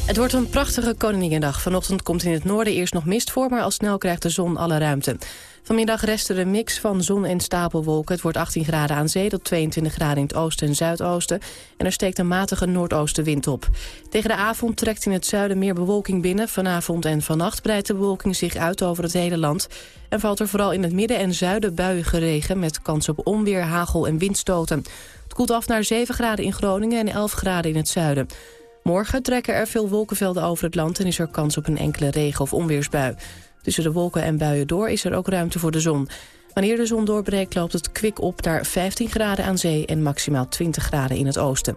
Het wordt een prachtige Koninginnedag. Vanochtend komt in het noorden eerst nog mist voor... maar al snel krijgt de zon alle ruimte. Vanmiddag rest er een mix van zon en stapelwolken. Het wordt 18 graden aan zee tot 22 graden in het oosten en zuidoosten. En er steekt een matige noordoostenwind op. Tegen de avond trekt in het zuiden meer bewolking binnen. Vanavond en vannacht breidt de bewolking zich uit over het hele land. En valt er vooral in het midden en zuiden buien regen... met kans op onweer, hagel en windstoten. Het koelt af naar 7 graden in Groningen en 11 graden in het zuiden. Morgen trekken er veel wolkenvelden over het land... en is er kans op een enkele regen- of onweersbui. Tussen de wolken en buien door is er ook ruimte voor de zon. Wanneer de zon doorbreekt loopt het kwik op naar 15 graden aan zee... en maximaal 20 graden in het oosten.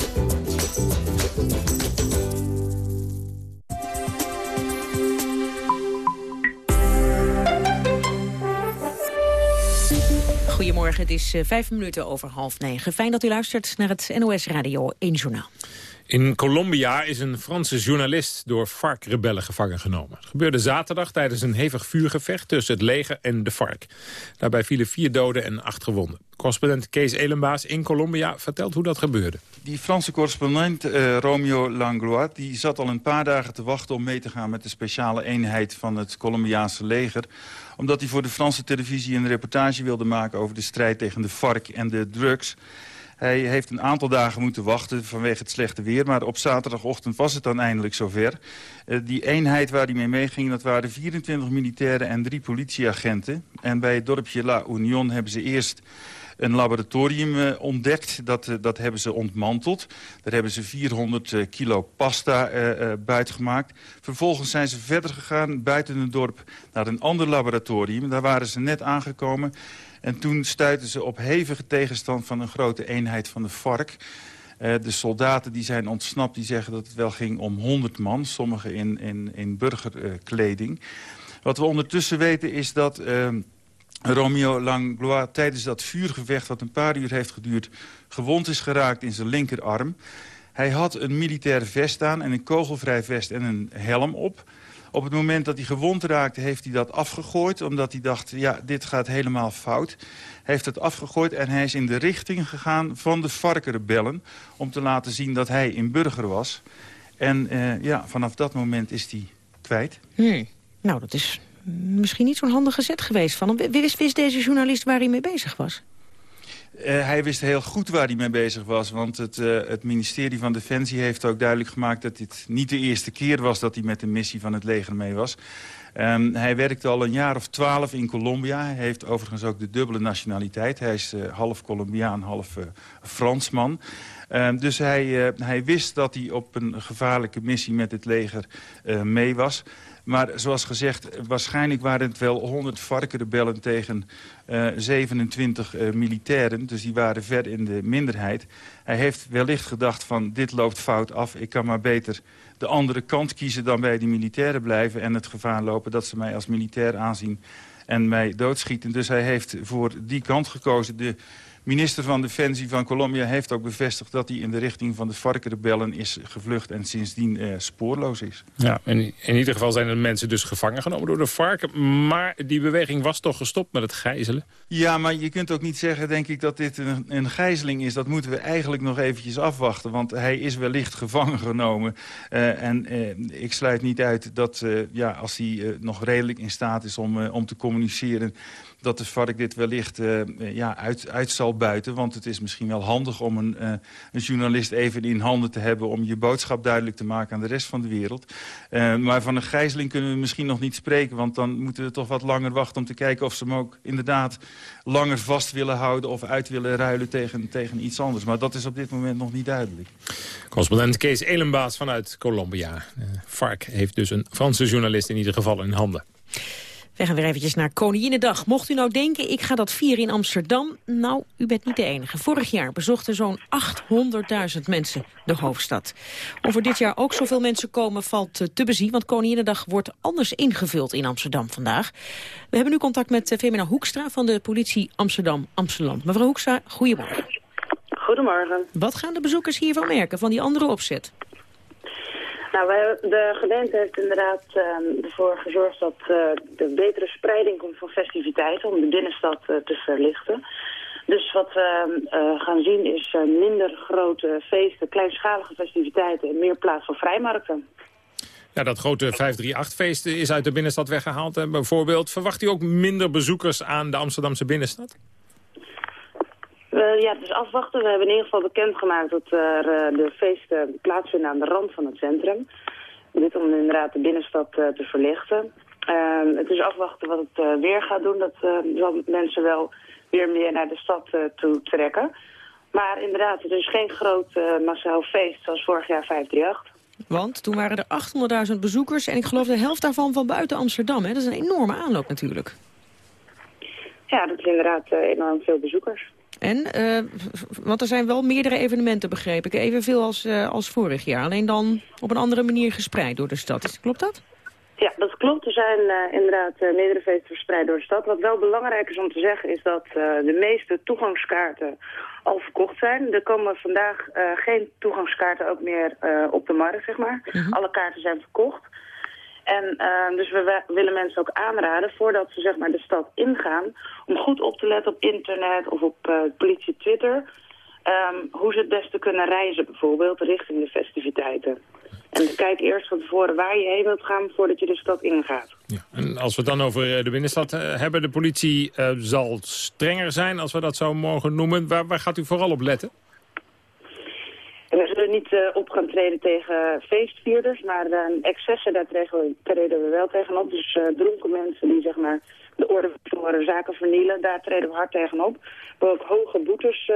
Goedemorgen, het is eh, vijf minuten over half negen. Fijn dat u luistert naar het NOS Radio 1 Journaal. In Colombia is een Franse journalist door FARC-rebellen gevangen genomen. Het gebeurde zaterdag tijdens een hevig vuurgevecht tussen het leger en de FARC. Daarbij vielen vier doden en acht gewonden. Correspondent Kees Elenbaas in Colombia vertelt hoe dat gebeurde. Die Franse correspondent uh, Romeo Langlois die zat al een paar dagen te wachten om mee te gaan met de speciale eenheid van het Colombiaanse leger omdat hij voor de Franse televisie een reportage wilde maken over de strijd tegen de FARC en de drugs. Hij heeft een aantal dagen moeten wachten vanwege het slechte weer. Maar op zaterdagochtend was het dan eindelijk zover. Uh, die eenheid waar hij mee meeging, dat waren 24 militairen en drie politieagenten. En bij het dorpje La Union hebben ze eerst een laboratorium uh, ontdekt. Dat, uh, dat hebben ze ontmanteld. Daar hebben ze 400 uh, kilo pasta buiten gemaakt. Vervolgens zijn ze verder gegaan buiten het dorp naar een ander laboratorium. Daar waren ze net aangekomen. En toen stuitten ze op hevige tegenstand van een grote eenheid van de. Uh, de soldaten die zijn ontsnapt, die zeggen dat het wel ging om 100 man. Sommigen in, in, in burgerkleding. Wat we ondertussen weten is dat uh, Romeo Langlois tijdens dat vuurgevecht... wat een paar uur heeft geduurd, gewond is geraakt in zijn linkerarm. Hij had een militaire vest aan en een kogelvrij vest en een helm op... Op het moment dat hij gewond raakte, heeft hij dat afgegooid. Omdat hij dacht, ja, dit gaat helemaal fout. Heeft het afgegooid en hij is in de richting gegaan van de varkenrebellen... om te laten zien dat hij in burger was. En uh, ja, vanaf dat moment is hij kwijt. Hmm. Nou, dat is misschien niet zo'n handige zet geweest van hem. Wist, wist deze journalist waar hij mee bezig was? Uh, hij wist heel goed waar hij mee bezig was. Want het, uh, het ministerie van Defensie heeft ook duidelijk gemaakt... dat dit niet de eerste keer was dat hij met de missie van het leger mee was. Um, hij werkte al een jaar of twaalf in Colombia. Hij heeft overigens ook de dubbele nationaliteit. Hij is uh, half Colombiaan, half Fransman. Um, dus hij, hij wist dat hij op een gevaarlijke missie met het leger mee was... Maar zoals gezegd, waarschijnlijk waren het wel 100 varkenrebellen tegen uh, 27 uh, militairen. Dus die waren ver in de minderheid. Hij heeft wellicht gedacht van dit loopt fout af. Ik kan maar beter de andere kant kiezen dan bij die militairen blijven... en het gevaar lopen dat ze mij als militair aanzien en mij doodschieten. Dus hij heeft voor die kant gekozen. De minister van Defensie van Colombia heeft ook bevestigd... dat hij in de richting van de varkenrebellen is gevlucht en sindsdien uh, spoorloos is. Ja, en in ieder geval zijn er mensen dus gevangen genomen door de varken. Maar die beweging was toch gestopt met het gijzelen? Ja, maar je kunt ook niet zeggen, denk ik, dat dit een, een gijzeling is. Dat moeten we eigenlijk nog eventjes afwachten. Want hij is wellicht gevangen genomen. Uh, en uh, ik sluit niet uit dat ja, als hij nog redelijk in staat is om, om te communiceren dat de vark dit wellicht ja, uit, uit zal buiten. Want het is misschien wel handig om een, uh, een journalist even in handen te hebben... om je boodschap duidelijk te maken aan de rest van de wereld. Uh, maar van een gijzeling kunnen we misschien nog niet spreken... want dan moeten we toch wat langer wachten om te kijken... of ze hem ook inderdaad langer vast willen houden... of uit willen ruilen tegen, tegen iets anders. Maar dat is op dit moment nog niet duidelijk. Correspondent Kees Elenbaas vanuit Colombia. vark heeft dus een Franse journalist in ieder geval in handen. We gaan weer eventjes naar Koninginnedag. Mocht u nou denken, ik ga dat vieren in Amsterdam? Nou, u bent niet de enige. Vorig jaar bezochten zo'n 800.000 mensen de hoofdstad. Of er dit jaar ook zoveel mensen komen valt te bezien... want Koninginnedag wordt anders ingevuld in Amsterdam vandaag. We hebben nu contact met Femina Hoekstra van de politie Amsterdam-Amsterdam. Mevrouw Hoekstra, goedemorgen. Goedemorgen. Wat gaan de bezoekers hiervan merken, van die andere opzet? Nou, de gemeente heeft inderdaad uh, ervoor gezorgd dat uh, er betere spreiding komt van festiviteiten om de binnenstad uh, te verlichten. Dus wat we gaan zien is minder grote feesten, kleinschalige festiviteiten en meer plaats voor vrijmarkten. Ja, dat grote 538-feest is uit de binnenstad weggehaald. Bijvoorbeeld, verwacht u ook minder bezoekers aan de Amsterdamse binnenstad? Uh, ja, dus afwachten. We hebben in ieder geval bekendgemaakt dat er uh, de feesten plaatsvinden aan de rand van het centrum. Dit om inderdaad de binnenstad uh, te verlichten. Ehm, het is afwachten wat het eh, weer gaat doen. Dat eh, zal mensen wel weer meer naar de stad eh, toe trekken. Maar inderdaad, het is geen groot eh, massaal feest zoals vorig jaar 538. Want toen waren er 800.000 bezoekers en ik geloof de helft daarvan van buiten Amsterdam. Hè? Dat is een enorme aanloop natuurlijk. Ja, dat is inderdaad eh, enorm veel bezoekers. En, eh, want er zijn wel meerdere evenementen, begreep ik. Evenveel als, eh, als vorig jaar. Alleen dan op een andere manier gespreid door de stad. Klopt dat? Ja, dat klopt. Er zijn eh, inderdaad meerdere feesten verspreid door de stad. Wat wel belangrijk is om te zeggen is dat de meeste toegangskaarten al verkocht zijn. Er komen vandaag geen toegangskaarten ook meer op de markt, zeg maar. Alle kaarten zijn verkocht. En eh, dus we willen mensen ook aanraden, voordat ze zeg maar, de stad ingaan... om goed op te letten op internet of op eh, politie Twitter... ehm, hoe ze het beste kunnen reizen bijvoorbeeld richting de festiviteiten. En kijk eerst van tevoren waar je heen wilt gaan voordat je de stad ingaat. En als we het dan over eh, de binnenstad eh, hebben, de politie zal strenger zijn, als we dat zo mogen noemen. Waar gaat u vooral op letten? Zullen niet eh, op gaan treden tegen feestvierders, maar eh, excessen, daar treden we, wel tegenop. Dus eh, dronken mensen die zeg maar de orde verstoren, zaken vernielen, daar treden we hard tegenop. We hebben ook hoge boetes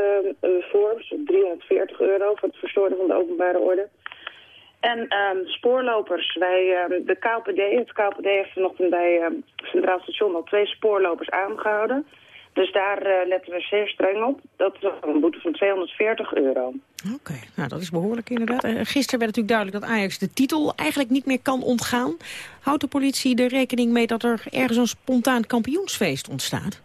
voor, zo 340 euro voor het verstoren van de openbare orde. En ehm, spoorlopers, wij, ehm, de KLPD, het KLPD heeft vanochtend bij ehm, Centraal Station al twee spoorlopers aangehouden. Dus daar eh, letten we zeer streng op. Dat is een boete van 240 euro. Nou, dat is behoorlijk inderdaad. Eh, Gisteren werd natuurlijk duidelijk dat Ajax de titel eigenlijk niet meer kan ontgaan. Houdt de politie er rekening mee dat er ergens een spontaan kampioensfeest ontstaat?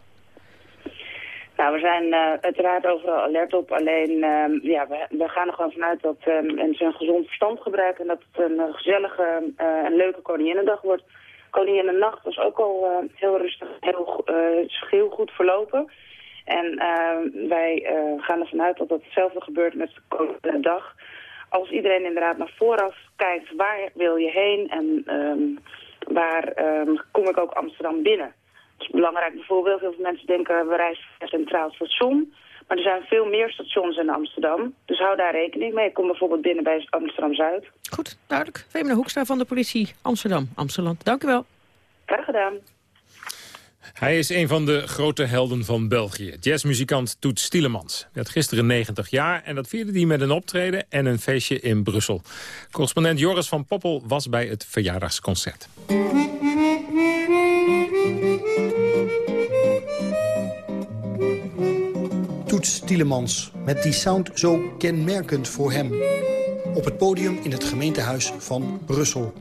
Nou, we zijn eh, uiteraard overal alert op. Alleen, ehm, ja, we, we gaan er gewoon vanuit dat ehm, mensen een gezond verstand gebruiken... en dat het een gezellige en leuke Koninginnedag wordt. Koninginnennacht was ook al eh, heel rustig, heel, eh, heel goed verlopen. En ehm, wij eh, gaan ervan uit dat dat hetzelfde gebeurt met de Koninginnedag. Als iedereen inderdaad naar vooraf kijkt, waar wil je heen en ehm, waar ehm, kom ik ook Amsterdam binnen? Dat is belangrijk bijvoorbeeld. Heel veel mensen denken we reizen naar Centraal Station. Maar er zijn veel meer stations in Amsterdam. Dus hou daar rekening mee. Ik kom bijvoorbeeld binnen bij Amsterdam-Zuid. Goed, duidelijk. Femina Hoekstra van de politie Amsterdam. Amsterdam, dank u wel. Graag gedaan. Hij is een van de grote helden van België. Jazzmuzikant Toet Stielemans. Werd gisteren 90 jaar en dat vierde hij met een optreden en een feestje in Brussel. Correspondent Joris van Poppel was bij het verjaardagsconcert. Tielemans, met die sound zo kenmerkend voor hem. Op het podium in het gemeentehuis van Brussel.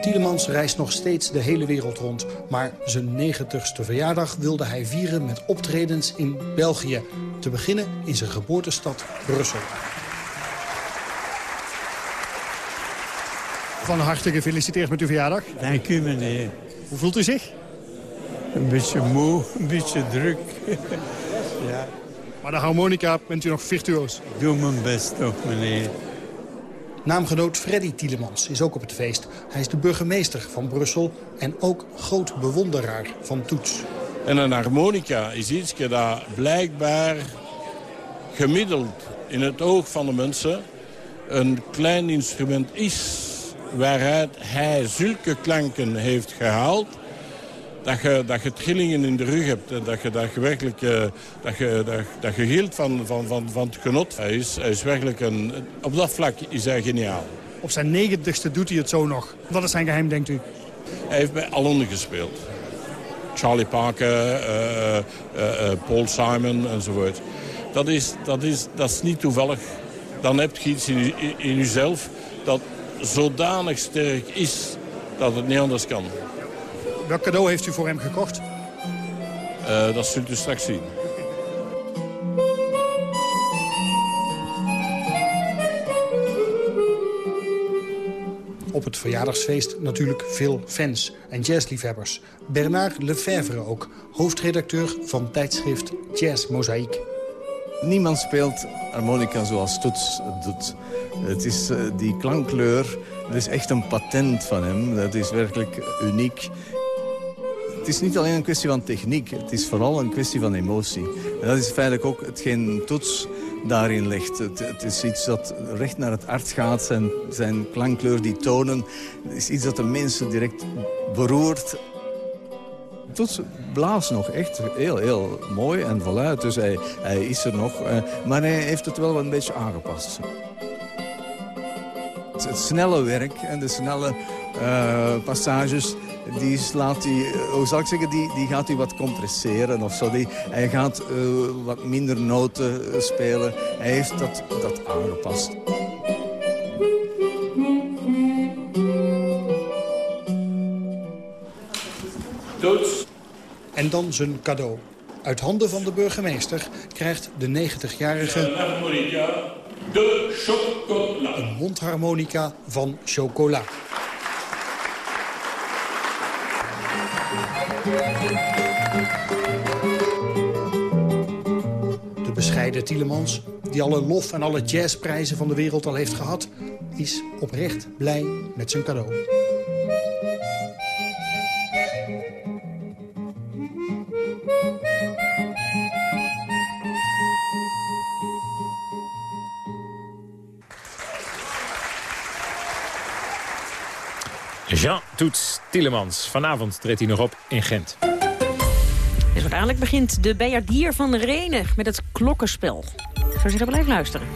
Tielemans reist nog steeds de hele wereld rond. Maar zijn 90ste verjaardag wilde hij vieren met optredens in België. Te beginnen in zijn geboortestad Brussel. Van harte gefeliciteerd met uw verjaardag. Dank u, meneer. Hoe voelt u zich? Een beetje moe, een beetje druk. ja. Maar de harmonica bent u nog virtuoos. Ik doe mijn best toch, meneer. Naamgenoot Freddy Tielemans is ook op het feest. Hij is de burgemeester van Brussel en ook groot bewonderaar van Toets. En een harmonica is iets dat blijkbaar gemiddeld in het oog van de mensen een klein instrument is waaruit hij zulke klanken heeft gehaald dat je, dat je trillingen in de rug hebt. en Dat je, dat je werkelijk eh, dat je, dat, dat je hield van, van, van, van het genot. Hij is, hij is werkelijk een, op dat vlak is hij geniaal. Op zijn negentigste doet hij het zo nog. Wat is zijn geheim, denkt u? Hij heeft bij allen gespeeld. Charlie Parker, eh, eh, eh, Paul Simon enzovoort. Dat is, dat, is, dat is niet toevallig. Dan heb je iets in, u- in jezelf dat zodanig sterk is dat het niet anders kan. Welk cadeau heeft u voor hem gekocht? Eh, dat zult u straks zien. Op het verjaardagsfeest natuurlijk veel fans en jazzliefhebbers. Bernard Lefebvre ook, hoofdredacteur van tijdschrift Jazz Mozaïek. Niemand speelt harmonica zoals Toets doet. Het is eh, die klankkleur, dat is echt een patent van hem. Dat is werkelijk uniek. Het is niet alleen een kwestie van techniek. Het is vooral een kwestie van emotie. Dat is feitelijk ook hetgeen Toets daarin ligt. Het, het, is iets dat recht naar het hart gaat. Zijn, zijn klankkleur, die tonen. Is iets dat de mensen direct beroert. Toets blaast nog echt heel, heel mooi en voluit. Dus hij, hij is er nog. Uh, maar hij heeft het wel een beetje aangepast. Het, snelle werk en de snelle uh, passages die laat hij, eh, hoe zal ik zeggen, die, die gaat hij wat compresseren of zo. Die, hij gaat wat minder noten spelen. Hij heeft dat, dat aangepast. Toets. En dan zijn cadeau. Uit handen van de burgemeester krijgt de 90-jarige... de chocola. Een mondharmonica van chocola. De bescheiden Tielemans, die alle lof en alle jazzprijzen van de wereld al heeft gehad... is oprecht blij met zijn cadeau. Toets Tielemans. Vanavond treedt hij nog op in Gent. En zo dadelijk begint de Bejaardier van Renen met het klokkenspel. Ik zou zeggen, blijf luisteren.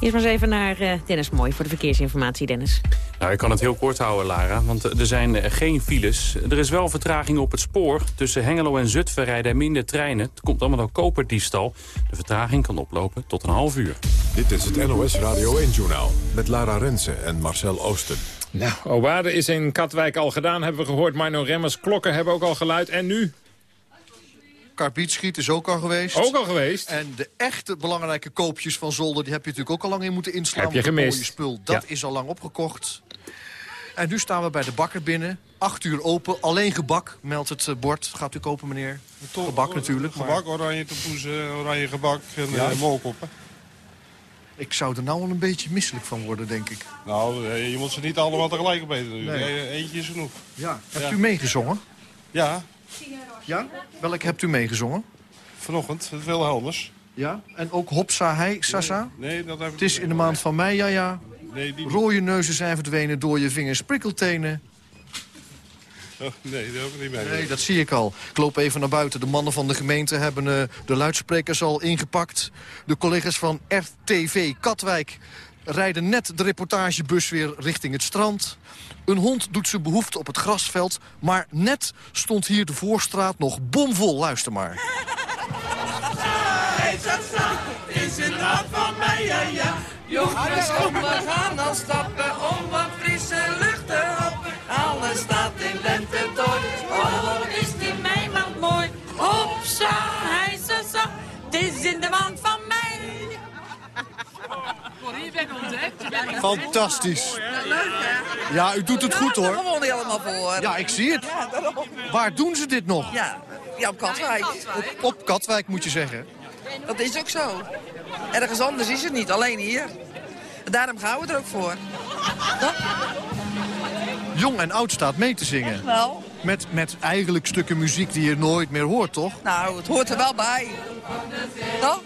Eerst maar eens even naar uh, Dennis Mooi voor de verkeersinformatie, Dennis. Nou, ik kan het heel kort houden, Lara, want er zijn eh, geen files. Er is wel vertraging op het spoor. Tussen Hengelo en Zutphen rijden minder treinen. Het komt allemaal door koperdiefstal. De vertraging kan oplopen tot een half uur. Dit is het NOS Radio 1-journaal met Lara Rensen en Marcel Oosten. Nou, Owade is in Katwijk al gedaan, hebben we gehoord. Mino Remmers, klokken hebben ook al geluid. En nu? Karpietschiet is ook al geweest. Ook al geweest. En de echte belangrijke koopjes van Zolder... die heb je natuurlijk ook al lang in moeten inslaan. Heb je gemist. mooie spul, dat is al lang opgekocht. En nu staan we bij de bakker binnen. Acht uur open, alleen gebak, meldt het eh, bord. Gaat u kopen, meneer? gebak natuurlijk. Gebak, oranje topoes, oranje gebak en ja. molkoppen. Ik zou er nou wel een beetje misselijk van worden, denk ik. Nou, eh, je moet ze niet allemaal tegelijk opeten. Nee. Eentje is genoeg. Ja. Hebt u meegezongen? Ja. Ja? Welk hebt u meegezongen? Vanochtend, het Wilhelmers. Ja? En ook Hopsa Hei Sasa? Nee, dat heb ik Het is in de maand van mei, ja ja. Nee, die... Rode neuzen zijn verdwenen door je vingers prikkeltenen. Oh, nee, dat heb ik niet mee. Nee, dat zie ik al. Ik loop even naar buiten. De mannen van de gemeente hebben uh, de luidsprekers al ingepakt. De collega's van RTV Katwijk rijden net de reportagebus weer richting het strand. Een hond doet zijn behoefte op het grasveld. Maar net stond hier de voorstraat nog bomvol. Luister maar. is raad van mij, ja, ja. Jongens, kom, we gaan dan stappen om is in de maand van mei. Fantastisch. leuk, hè? Ja, u doet het goed, hoor. Daar gewoon helemaal voor. Ja, ik zie het. Waar doen ze dit nog? Ja, ja op Katwijk. Op, op Katwijk, moet je zeggen. Dat is ook zo. Ergens anders is het niet, alleen hier. Daarom gaan we er ook voor. Jong en oud staat mee te zingen. Echt wel. Met, met eigenlijk stukken muziek die je nooit meer hoort, toch? Nou, het hoort er wel bij. Toch?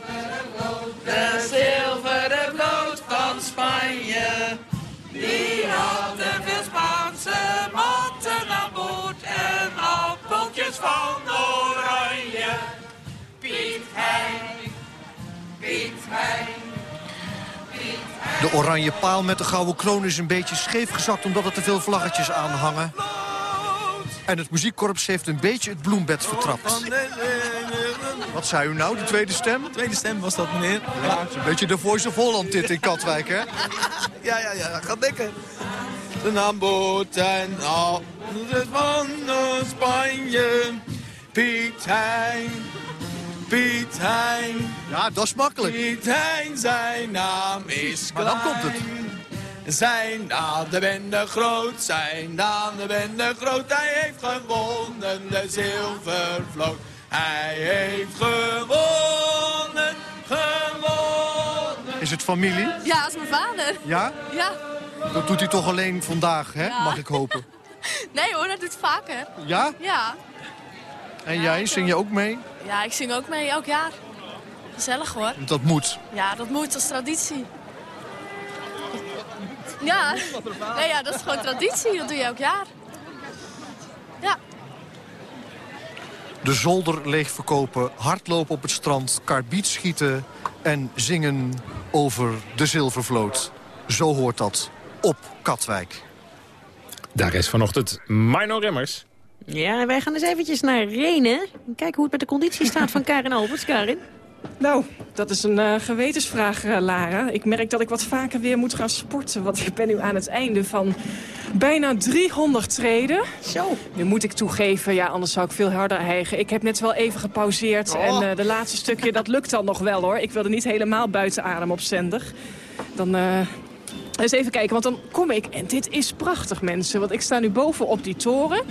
De zilveren vloot van Spanje, die had te veel Spaanse matten aan boord en appeltjes van oranje. Piet Hein, Piet Hein. De oranje paal met de gouden kroon is een beetje scheef gezakt... omdat er te veel vlaggetjes aan hangen. En het muziekkorps heeft een beetje het bloembed vertrapt. Wat zei u nou, de tweede stem? De tweede stem was dat, meneer. Ja, het is een beetje de Voice of Holland dit in Katwijk, hè? Ja, ja, ja, ga dekken. De naamboot en al van Spanje. Piet Hein, Piet Hein. Ja, dat is makkelijk. Piet Hein, zijn naam is Maar dan komt het. Zijn naam de bende groot, zijn naam de bende groot. Hij heeft gewonnen de zilvervloot. Hij heeft gewonnen, gewonnen. Is het familie? Ja, dat is mijn vader. Ja? Ja. Dat doet hij toch alleen vandaag, hè? Ja. Mag ik hopen. Nee hoor, dat doet hij vaker. Ja? Ja. En jij, zing je ook mee? Ja, ik zing ook mee, elk jaar. Gezellig hoor. Dat moet. Ja, dat moet, dat is traditie. Ja, nee, ja, dat is gewoon traditie, dat doe je elk jaar. Ja. De zolder leegverkopen, hardlopen op het strand, karbiet schieten... en zingen over de zilvervloot. Zo hoort dat op Katwijk. Daar is vanochtend Mino Remmers. Ja, wij gaan eens eventjes naar Renen. Kijken hoe het met de conditie staat van Karin Alberts. Karin? Nou, dat is een uh, gewetensvraag, uh, Lara. Ik merk dat ik wat vaker weer moet gaan sporten. Want ik ben nu aan het einde van bijna 300 treden. Zo. Nu moet ik toegeven, ja, anders zou ik veel harder hijgen. Ik heb net wel even gepauzeerd. Oh. En uh, de laatste stukje, dat lukt dan nog wel, hoor. Ik wilde niet helemaal buiten adem opzendig. Dan... Eens even kijken, want dan kom ik... En dit is prachtig, mensen. Want ik sta nu boven op die toren.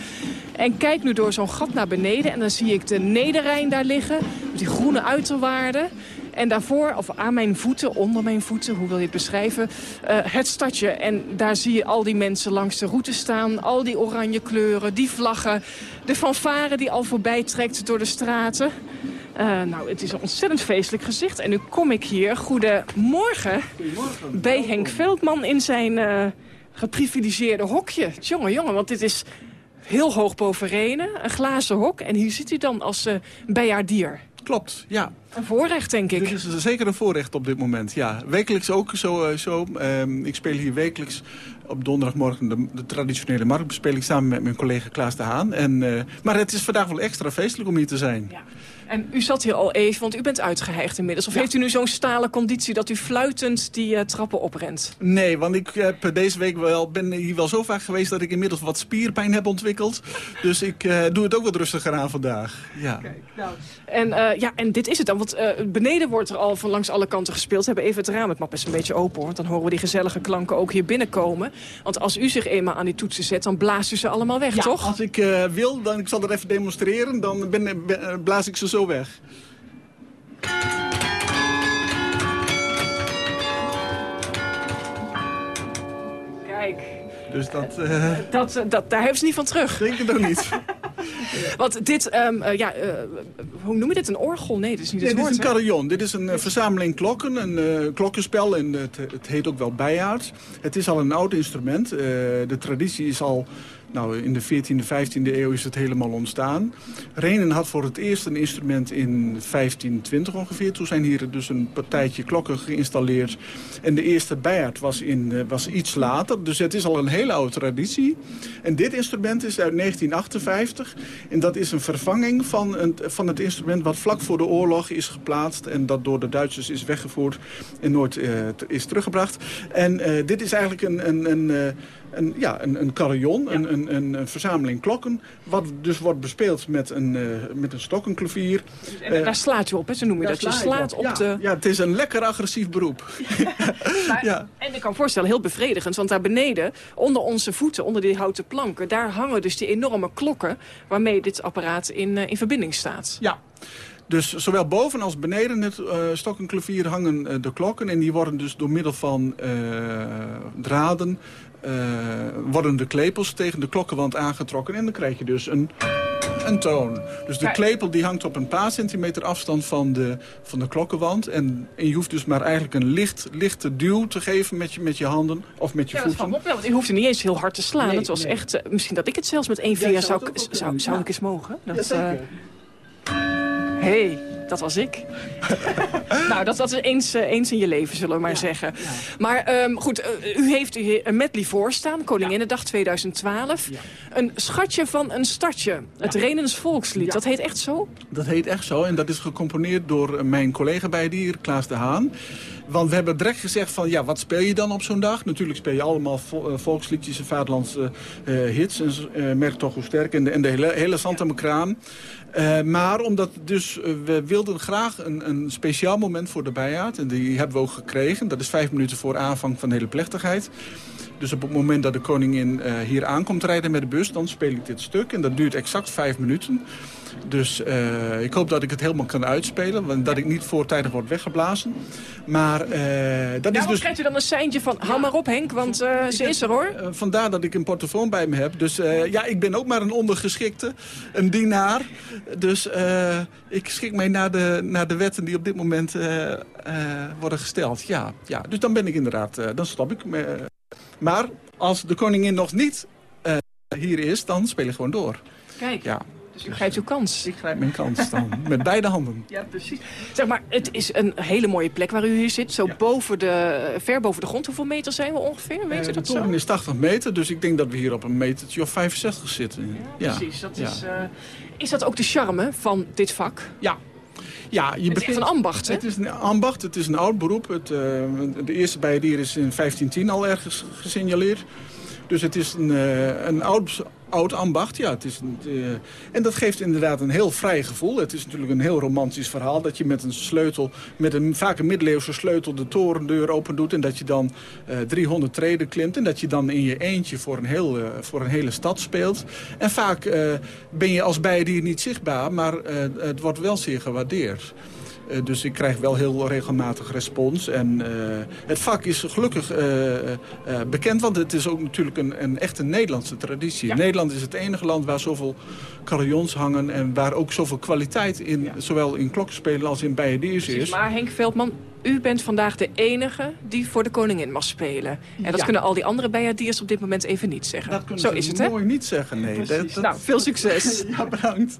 En kijk nu door zo'n gat naar beneden. En dan zie ik de Nederrijn daar liggen. Met die groene uiterwaarden. En daarvoor, of aan mijn voeten, onder mijn voeten, hoe wil je het beschrijven, uh, het stadje. En daar zie je al die mensen langs de route staan. Al die oranje kleuren, die vlaggen. De fanfare die al voorbij trekt door de straten. Uh, nou, het is een ontzettend feestelijk gezicht. En nu kom ik hier, goedemorgen, Goedemorgen. bij Henk Veldman in zijn uh, geprivilegeerde hokje. Jongen, jongen, want dit is heel hoog boven Renen, een glazen hok. En hier zit u dan als uh, bijaardier. Klopt, ja. Een voorrecht, denk ik. Dit is zeker een voorrecht op dit moment, ja. Wekelijks ook zo. zo. Um, ik speel hier wekelijks op donderdagmorgen de, de traditionele marktbespeling... samen met mijn collega Klaas de Haan. En, uh, maar het is vandaag wel extra feestelijk om hier te zijn. Ja. En u zat hier al even, want u bent uitgeheigd inmiddels. Of ja. heeft u nu zo'n stalen conditie dat u fluitend die uh, trappen oprent? Nee, want ik heb deze week wel, ben hier wel zo vaak geweest... dat ik inmiddels wat spierpijn heb ontwikkeld. Dus ik uh, doe het ook wat rustiger aan vandaag. Ja. Kijk, nou. en, ja, en dit is het dan, want beneden wordt er al van langs alle kanten gespeeld. We hebben even het raam, het mag best een beetje open hoor. Want dan horen we die gezellige klanken ook hier binnenkomen. Want als u zich eenmaal aan die toetsen zet, dan blaast u ze allemaal weg, ja, toch? als ik wil, dan ik zal er even demonstreren, dan ben, ben, blaas ik ze zo weg. Kijk. Dus dat, uh... dat, dat... Daar hebben ze niet van terug. Denk ik ook niet. Want dit, um, uh, ja, uh, hoe noem je dit? Een orgel? Nee, dit is niet nee, het dit woord. is een carillon. Dit is een uh, verzameling klokken, een klokkenspel. En het, het, heet ook wel bijaard. Het is al een oud instrument. de traditie is al... Nou, in de 14e, 15e eeuw is het helemaal ontstaan. Renen had voor het eerst een instrument in 1520 ongeveer. Toen zijn hier dus een partijtje klokken geïnstalleerd. En de eerste bijaard was, in, was iets later. Dus het is al een hele oude traditie. En dit instrument is uit 1958. En dat is een vervanging van, een, van het instrument wat vlak voor de oorlog is geplaatst. En dat door de Duitsers is weggevoerd en nooit uh, is teruggebracht. En uh, dit is eigenlijk een... een, een een, ja, een, een carillon, ja. een, een, een, verzameling klokken... wat dus wordt bespeeld met een, uh, met een stok, een klavier. En daar slaat je op, hè? Ze noemen dat. Je slaat op ja, de... Ja, het is een lekker agressief beroep. maar, ja. En ik kan me voorstellen, heel bevredigend. Want daar beneden, onder onze voeten, onder die houten planken... daar hangen dus die enorme klokken... waarmee dit apparaat in, uh, in verbinding staat. Ja. Dus zowel boven als beneden het uh, stok en klavier hangen uh, de klokken. En die worden dus door middel van uh, draden... worden de klepels tegen de klokkenwand aangetrokken. En dan krijg je dus een, een toon. Dus de klepel die hangt op een paar centimeter afstand van de, van de klokkenwand. En, en je hoeft dus maar eigenlijk een licht, lichte duw te geven met je, met je handen of met je ja, voeten. Dat op, ja, want je hoeft er niet eens heel hard te slaan. Nee, het was nee. echt, misschien dat ik het zelfs met één vinger zou, zou, zou, zou ik eens mogen. Dat, ja, zeker. hey, dat was ik. nou, dat, dat is eens, uh, eens in je leven, zullen we maar ja, zeggen. Ja. Maar um, goed, uh, u heeft een medley voorstaan, Koninginnedag 2012. Ja. Een schatje van een stadje, het Renens Volkslied. Dat heet echt zo? Dat heet echt zo en dat is gecomponeerd door mijn collega bij die hier, Klaas de Haan. Want we hebben direct gezegd van, ja, wat speel je dan op zo'n dag? Natuurlijk speel je allemaal uh, volksliedjes en vaderlandse uh, hits. En uh, merk toch hoe sterk. En de, hele, hele. Uh, maar omdat dus, we wilden graag een, een speciaal moment voor de bijaard. En die hebben we ook gekregen. Dat is vijf minuten voor aanvang van de hele plechtigheid. Dus op het moment dat de koningin hier aankomt rijden met de bus... dan speel ik dit stuk. En dat duurt exact vijf minuten. Dus uh, ik hoop dat ik het helemaal kan uitspelen. Dat ik niet voortijdig word weggeblazen. Maar uh, dat is dus... krijgt u dan een seintje van, hou maar op Henk, want uh, ze is er hoor. Vandaar dat ik een portofoon bij me heb. Dus ja, ik ben ook maar een ondergeschikte, een dienaar. Dus ik schik mij naar de, naar de wetten die op dit moment worden gesteld. Ja, ja, dus dan ben ik inderdaad, dan stop ik. maar als de koningin nog niet hier is, dan speel ik gewoon door. Kijk. Ja. Dus u grijpt uw kans. Ik grijp mijn kans dan, met beide handen. Ja, precies. Zeg maar, het is een hele mooie plek waar u hier zit. Zo boven de, ver boven de grond. Hoeveel meter zijn we ongeveer? Weet uh, dat de toren is 80 meter, dus ik denk dat we hier op een metertje of 65 zitten. Ja, precies. Dat is, uh, is dat ook de charme van dit vak? Ja, ja, je het begint... is een ambacht, hè? Het is een ambacht, het is een oud beroep. Het, uh, de eerste bijendier is in 1510 al ergens gesignaleerd. Dus het is een, uh, een oud, oud ambacht, ja. Het is, uh, en dat geeft inderdaad een heel vrij gevoel. Het is natuurlijk een heel romantisch verhaal... dat je met een sleutel, met een vaak een middeleeuwse sleutel... de torendeur open doet en dat je dan uh, 300 treden klimt... en dat je dan in je eentje voor een, heel, uh, voor een hele stad speelt. En vaak ben je als bijdier niet zichtbaar... maar het wordt wel zeer gewaardeerd. Uh, dus ik krijg wel heel regelmatig respons. En uh, het vak is gelukkig uh, bekend, want het is ook natuurlijk een, een echte Nederlandse traditie. Ja. Nederland is het enige land waar zoveel carillons hangen... en waar ook zoveel kwaliteit in, ja. zowel in klokkenspelen als in bijendiers is. Maar Henk Veldman, u bent vandaag de enige die voor de koningin mag spelen. En dat ja. kunnen al die andere bijendiers op dit moment even niet zeggen. Dat kunnen Zo ze is het, mooi niet zeggen, nee. Dat, dat... Nou, veel succes. ja, bedankt.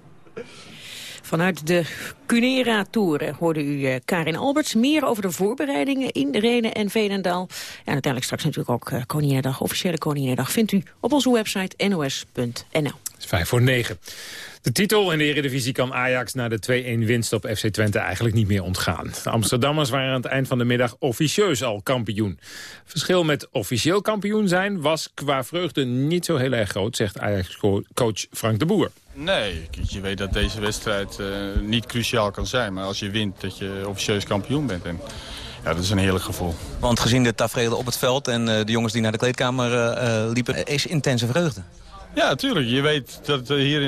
Vanuit de Cunera-toeren hoorde u uh, Karin Alberts. Meer over de voorbereidingen in Renen en Veenendaal. En uiteindelijk straks natuurlijk ook uh, Koninginnedag, officiële Koninginnedag... vindt u op onze website nos.nl. Vijf voor negen. De titel in de Eredivisie kan Ajax na de 2-1 winst op FC Twente eigenlijk niet meer ontgaan. De Amsterdammers waren aan het eind van de middag officieus al kampioen. Verschil met officieel kampioen zijn was qua vreugde niet zo heel erg groot, zegt Ajax-coach Frank de Boer. Nee, je weet dat deze wedstrijd uh, niet cruciaal kan zijn. Maar als je wint, dat je officieus kampioen bent. En ja, dat is een heerlijk gevoel. Want gezien de tafereelen op het veld en uh, de jongens die naar de kleedkamer uh, liepen... is intense vreugde. Ja, natuurlijk. Je weet dat het hier,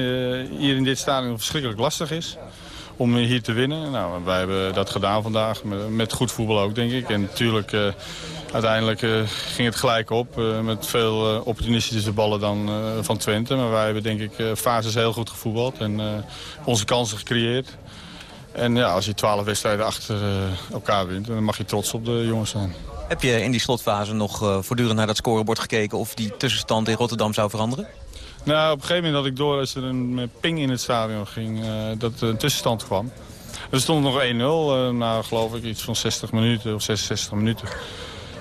hier in dit stadion verschrikkelijk lastig is om hier te winnen. Nou, wij hebben dat gedaan vandaag, met, goed voetbal ook, denk ik. En natuurlijk, uh, uiteindelijk uh, ging het gelijk op. Met veel opportunistische ballen dan van Twente. Maar wij hebben denk ik fases heel goed gevoetbald en onze kansen gecreëerd. En ja, als je twaalf wedstrijden achter elkaar wint, dan mag je trots op de jongens zijn. Heb je in die slotfase nog voortdurend naar dat scorebord gekeken... of die tussenstand in Rotterdam zou veranderen? Nou, op een gegeven moment had ik door als er een ping in het stadion ging, uh, dat er een tussenstand kwam. Er stond nog 1-0 uh, na geloof ik iets van 60 minuten of 66 minuten.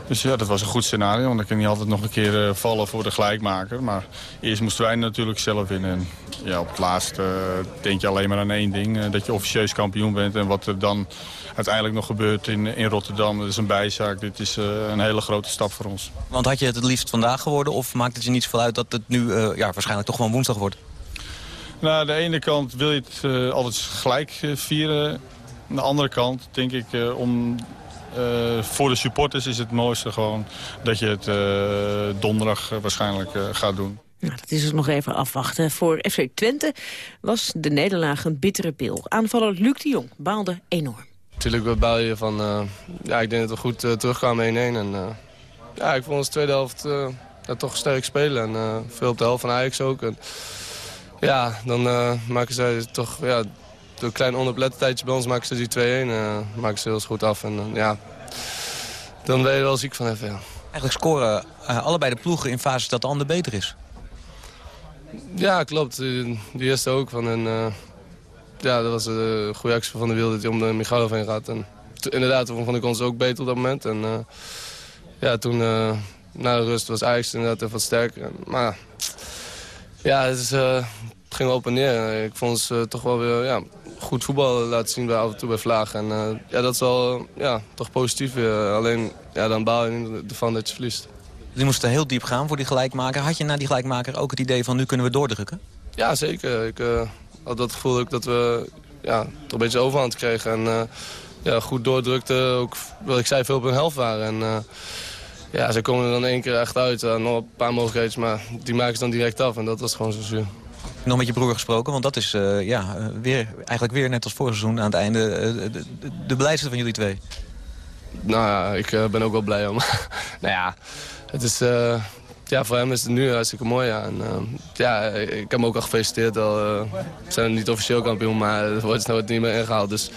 Dus ja, dat was een goed scenario, want dan kan je altijd nog een keer uh, vallen voor de gelijkmaker. Maar eerst moesten wij natuurlijk zelf winnen. En ja, op het laatst uh, denk je alleen maar aan één ding, dat je officieus kampioen bent. En wat er dan uiteindelijk nog gebeurt in, in Rotterdam, dat is een bijzaak. Dit is een hele grote stap voor ons. Want had je het het liefst vandaag geworden of maakt het je niet zoveel uit dat het nu ja, waarschijnlijk toch gewoon woensdag wordt? Nou, aan de ene kant wil je het altijd gelijk vieren. Aan de andere kant denk ik om uh, voor de supporters is het mooiste gewoon dat je het uh, donderdag uh, waarschijnlijk gaat doen. Nou, dat is dus nog even afwachten. Voor FC Twente was de nederlaag een bittere pil. Aanvaller Luc de Jong baalde enorm. Natuurlijk baal je van... ja, ik denk dat we goed terugkwamen 1-1. En ja, ik vond ons tweede helft toch sterk spelen. En veel op de helft van Ajax ook. En, ja, dan maken zij toch... Ja, door een klein onderblettijdje bij ons maken ze die 2-1. Uh, maken ze heel goed af. En uh, ja, dan ben je er wel ziek van even, ja. Eigenlijk scoren uh, allebei de ploegen in fases dat de ander beter is. Ja, klopt. Die eerste ook. Van een, ja, dat was een goede actie van de Wilde die om de Michalov heen gaat. En inderdaad, toen vond ik ons ook beter op dat moment. En ja, toen na de rust was Ajax inderdaad even wat sterker. Maar ja, het is ging wel op en neer. Ik vond ze toch wel weer ja, goed voetbal laten zien bij af en toe bij Vlaag. En ja, dat is wel ja, toch positief weer. Alleen ja, dan baal je ervan dat je verliest. Die moesten heel diep gaan voor die gelijkmaker. Had je na die gelijkmaker ook het idee van nu kunnen we doordrukken? Ja, zeker. Ik had dat gevoel ook dat we ja, toch een beetje overhand kregen. En ja, goed doordrukten. Ook wat ik zei, veel op hun helft waren. En, ja, ze komen er dan één keer echt uit. nog een paar mogelijkheden, maar die maken ze dan direct af. En dat was gewoon zo zuur nog met je broer gesproken? Want dat is ja, weer, eigenlijk weer net als vorig seizoen aan het einde de, de, van jullie twee. nou ja, ik eh, ben ook wel blij om. nou ja, het is... eh, ja, voor hem is het nu hartstikke mooi. Ja. En, eh, ja, ik heb hem ook al gefeliciteerd. Al, eh, we zijn niet officieel kampioen, maar het wordt nooit niet meer ingehaald. Dus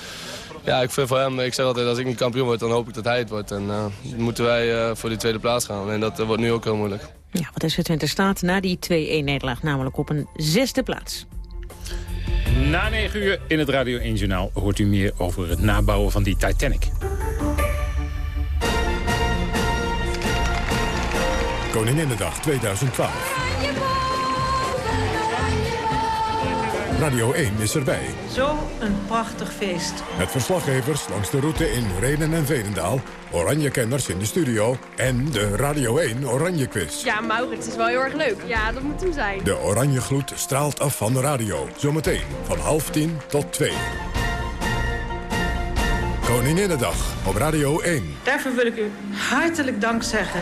ja, ik vind voor hem, ik zeg altijd, als ik niet kampioen word, dan hoop ik dat hij het wordt. En eh, dan moeten wij eh, voor die tweede plaats gaan. En dat eh, wordt nu ook heel moeilijk. Ja, wat SV Twente staat na die 2-1-nederlaag namelijk op een zesde plaats. Na 9 uur in het Radio 1 Journaal hoort u meer over het nabouwen van die Titanic. Koninginnedag 2012. Radio 1 is erbij. Zo een prachtig feest. Met verslaggevers langs de route in Renen en Veenendaal... Oranje-kenners in de studio en de Radio 1 Oranje Quiz. Ja, Maurits is wel heel erg leuk. Ja, dat moet hem zijn. De Oranje gloed straalt af van de radio. Zometeen van half tien tot twee. Koninginnedag op Radio 1. Daarvoor wil ik u hartelijk dank zeggen.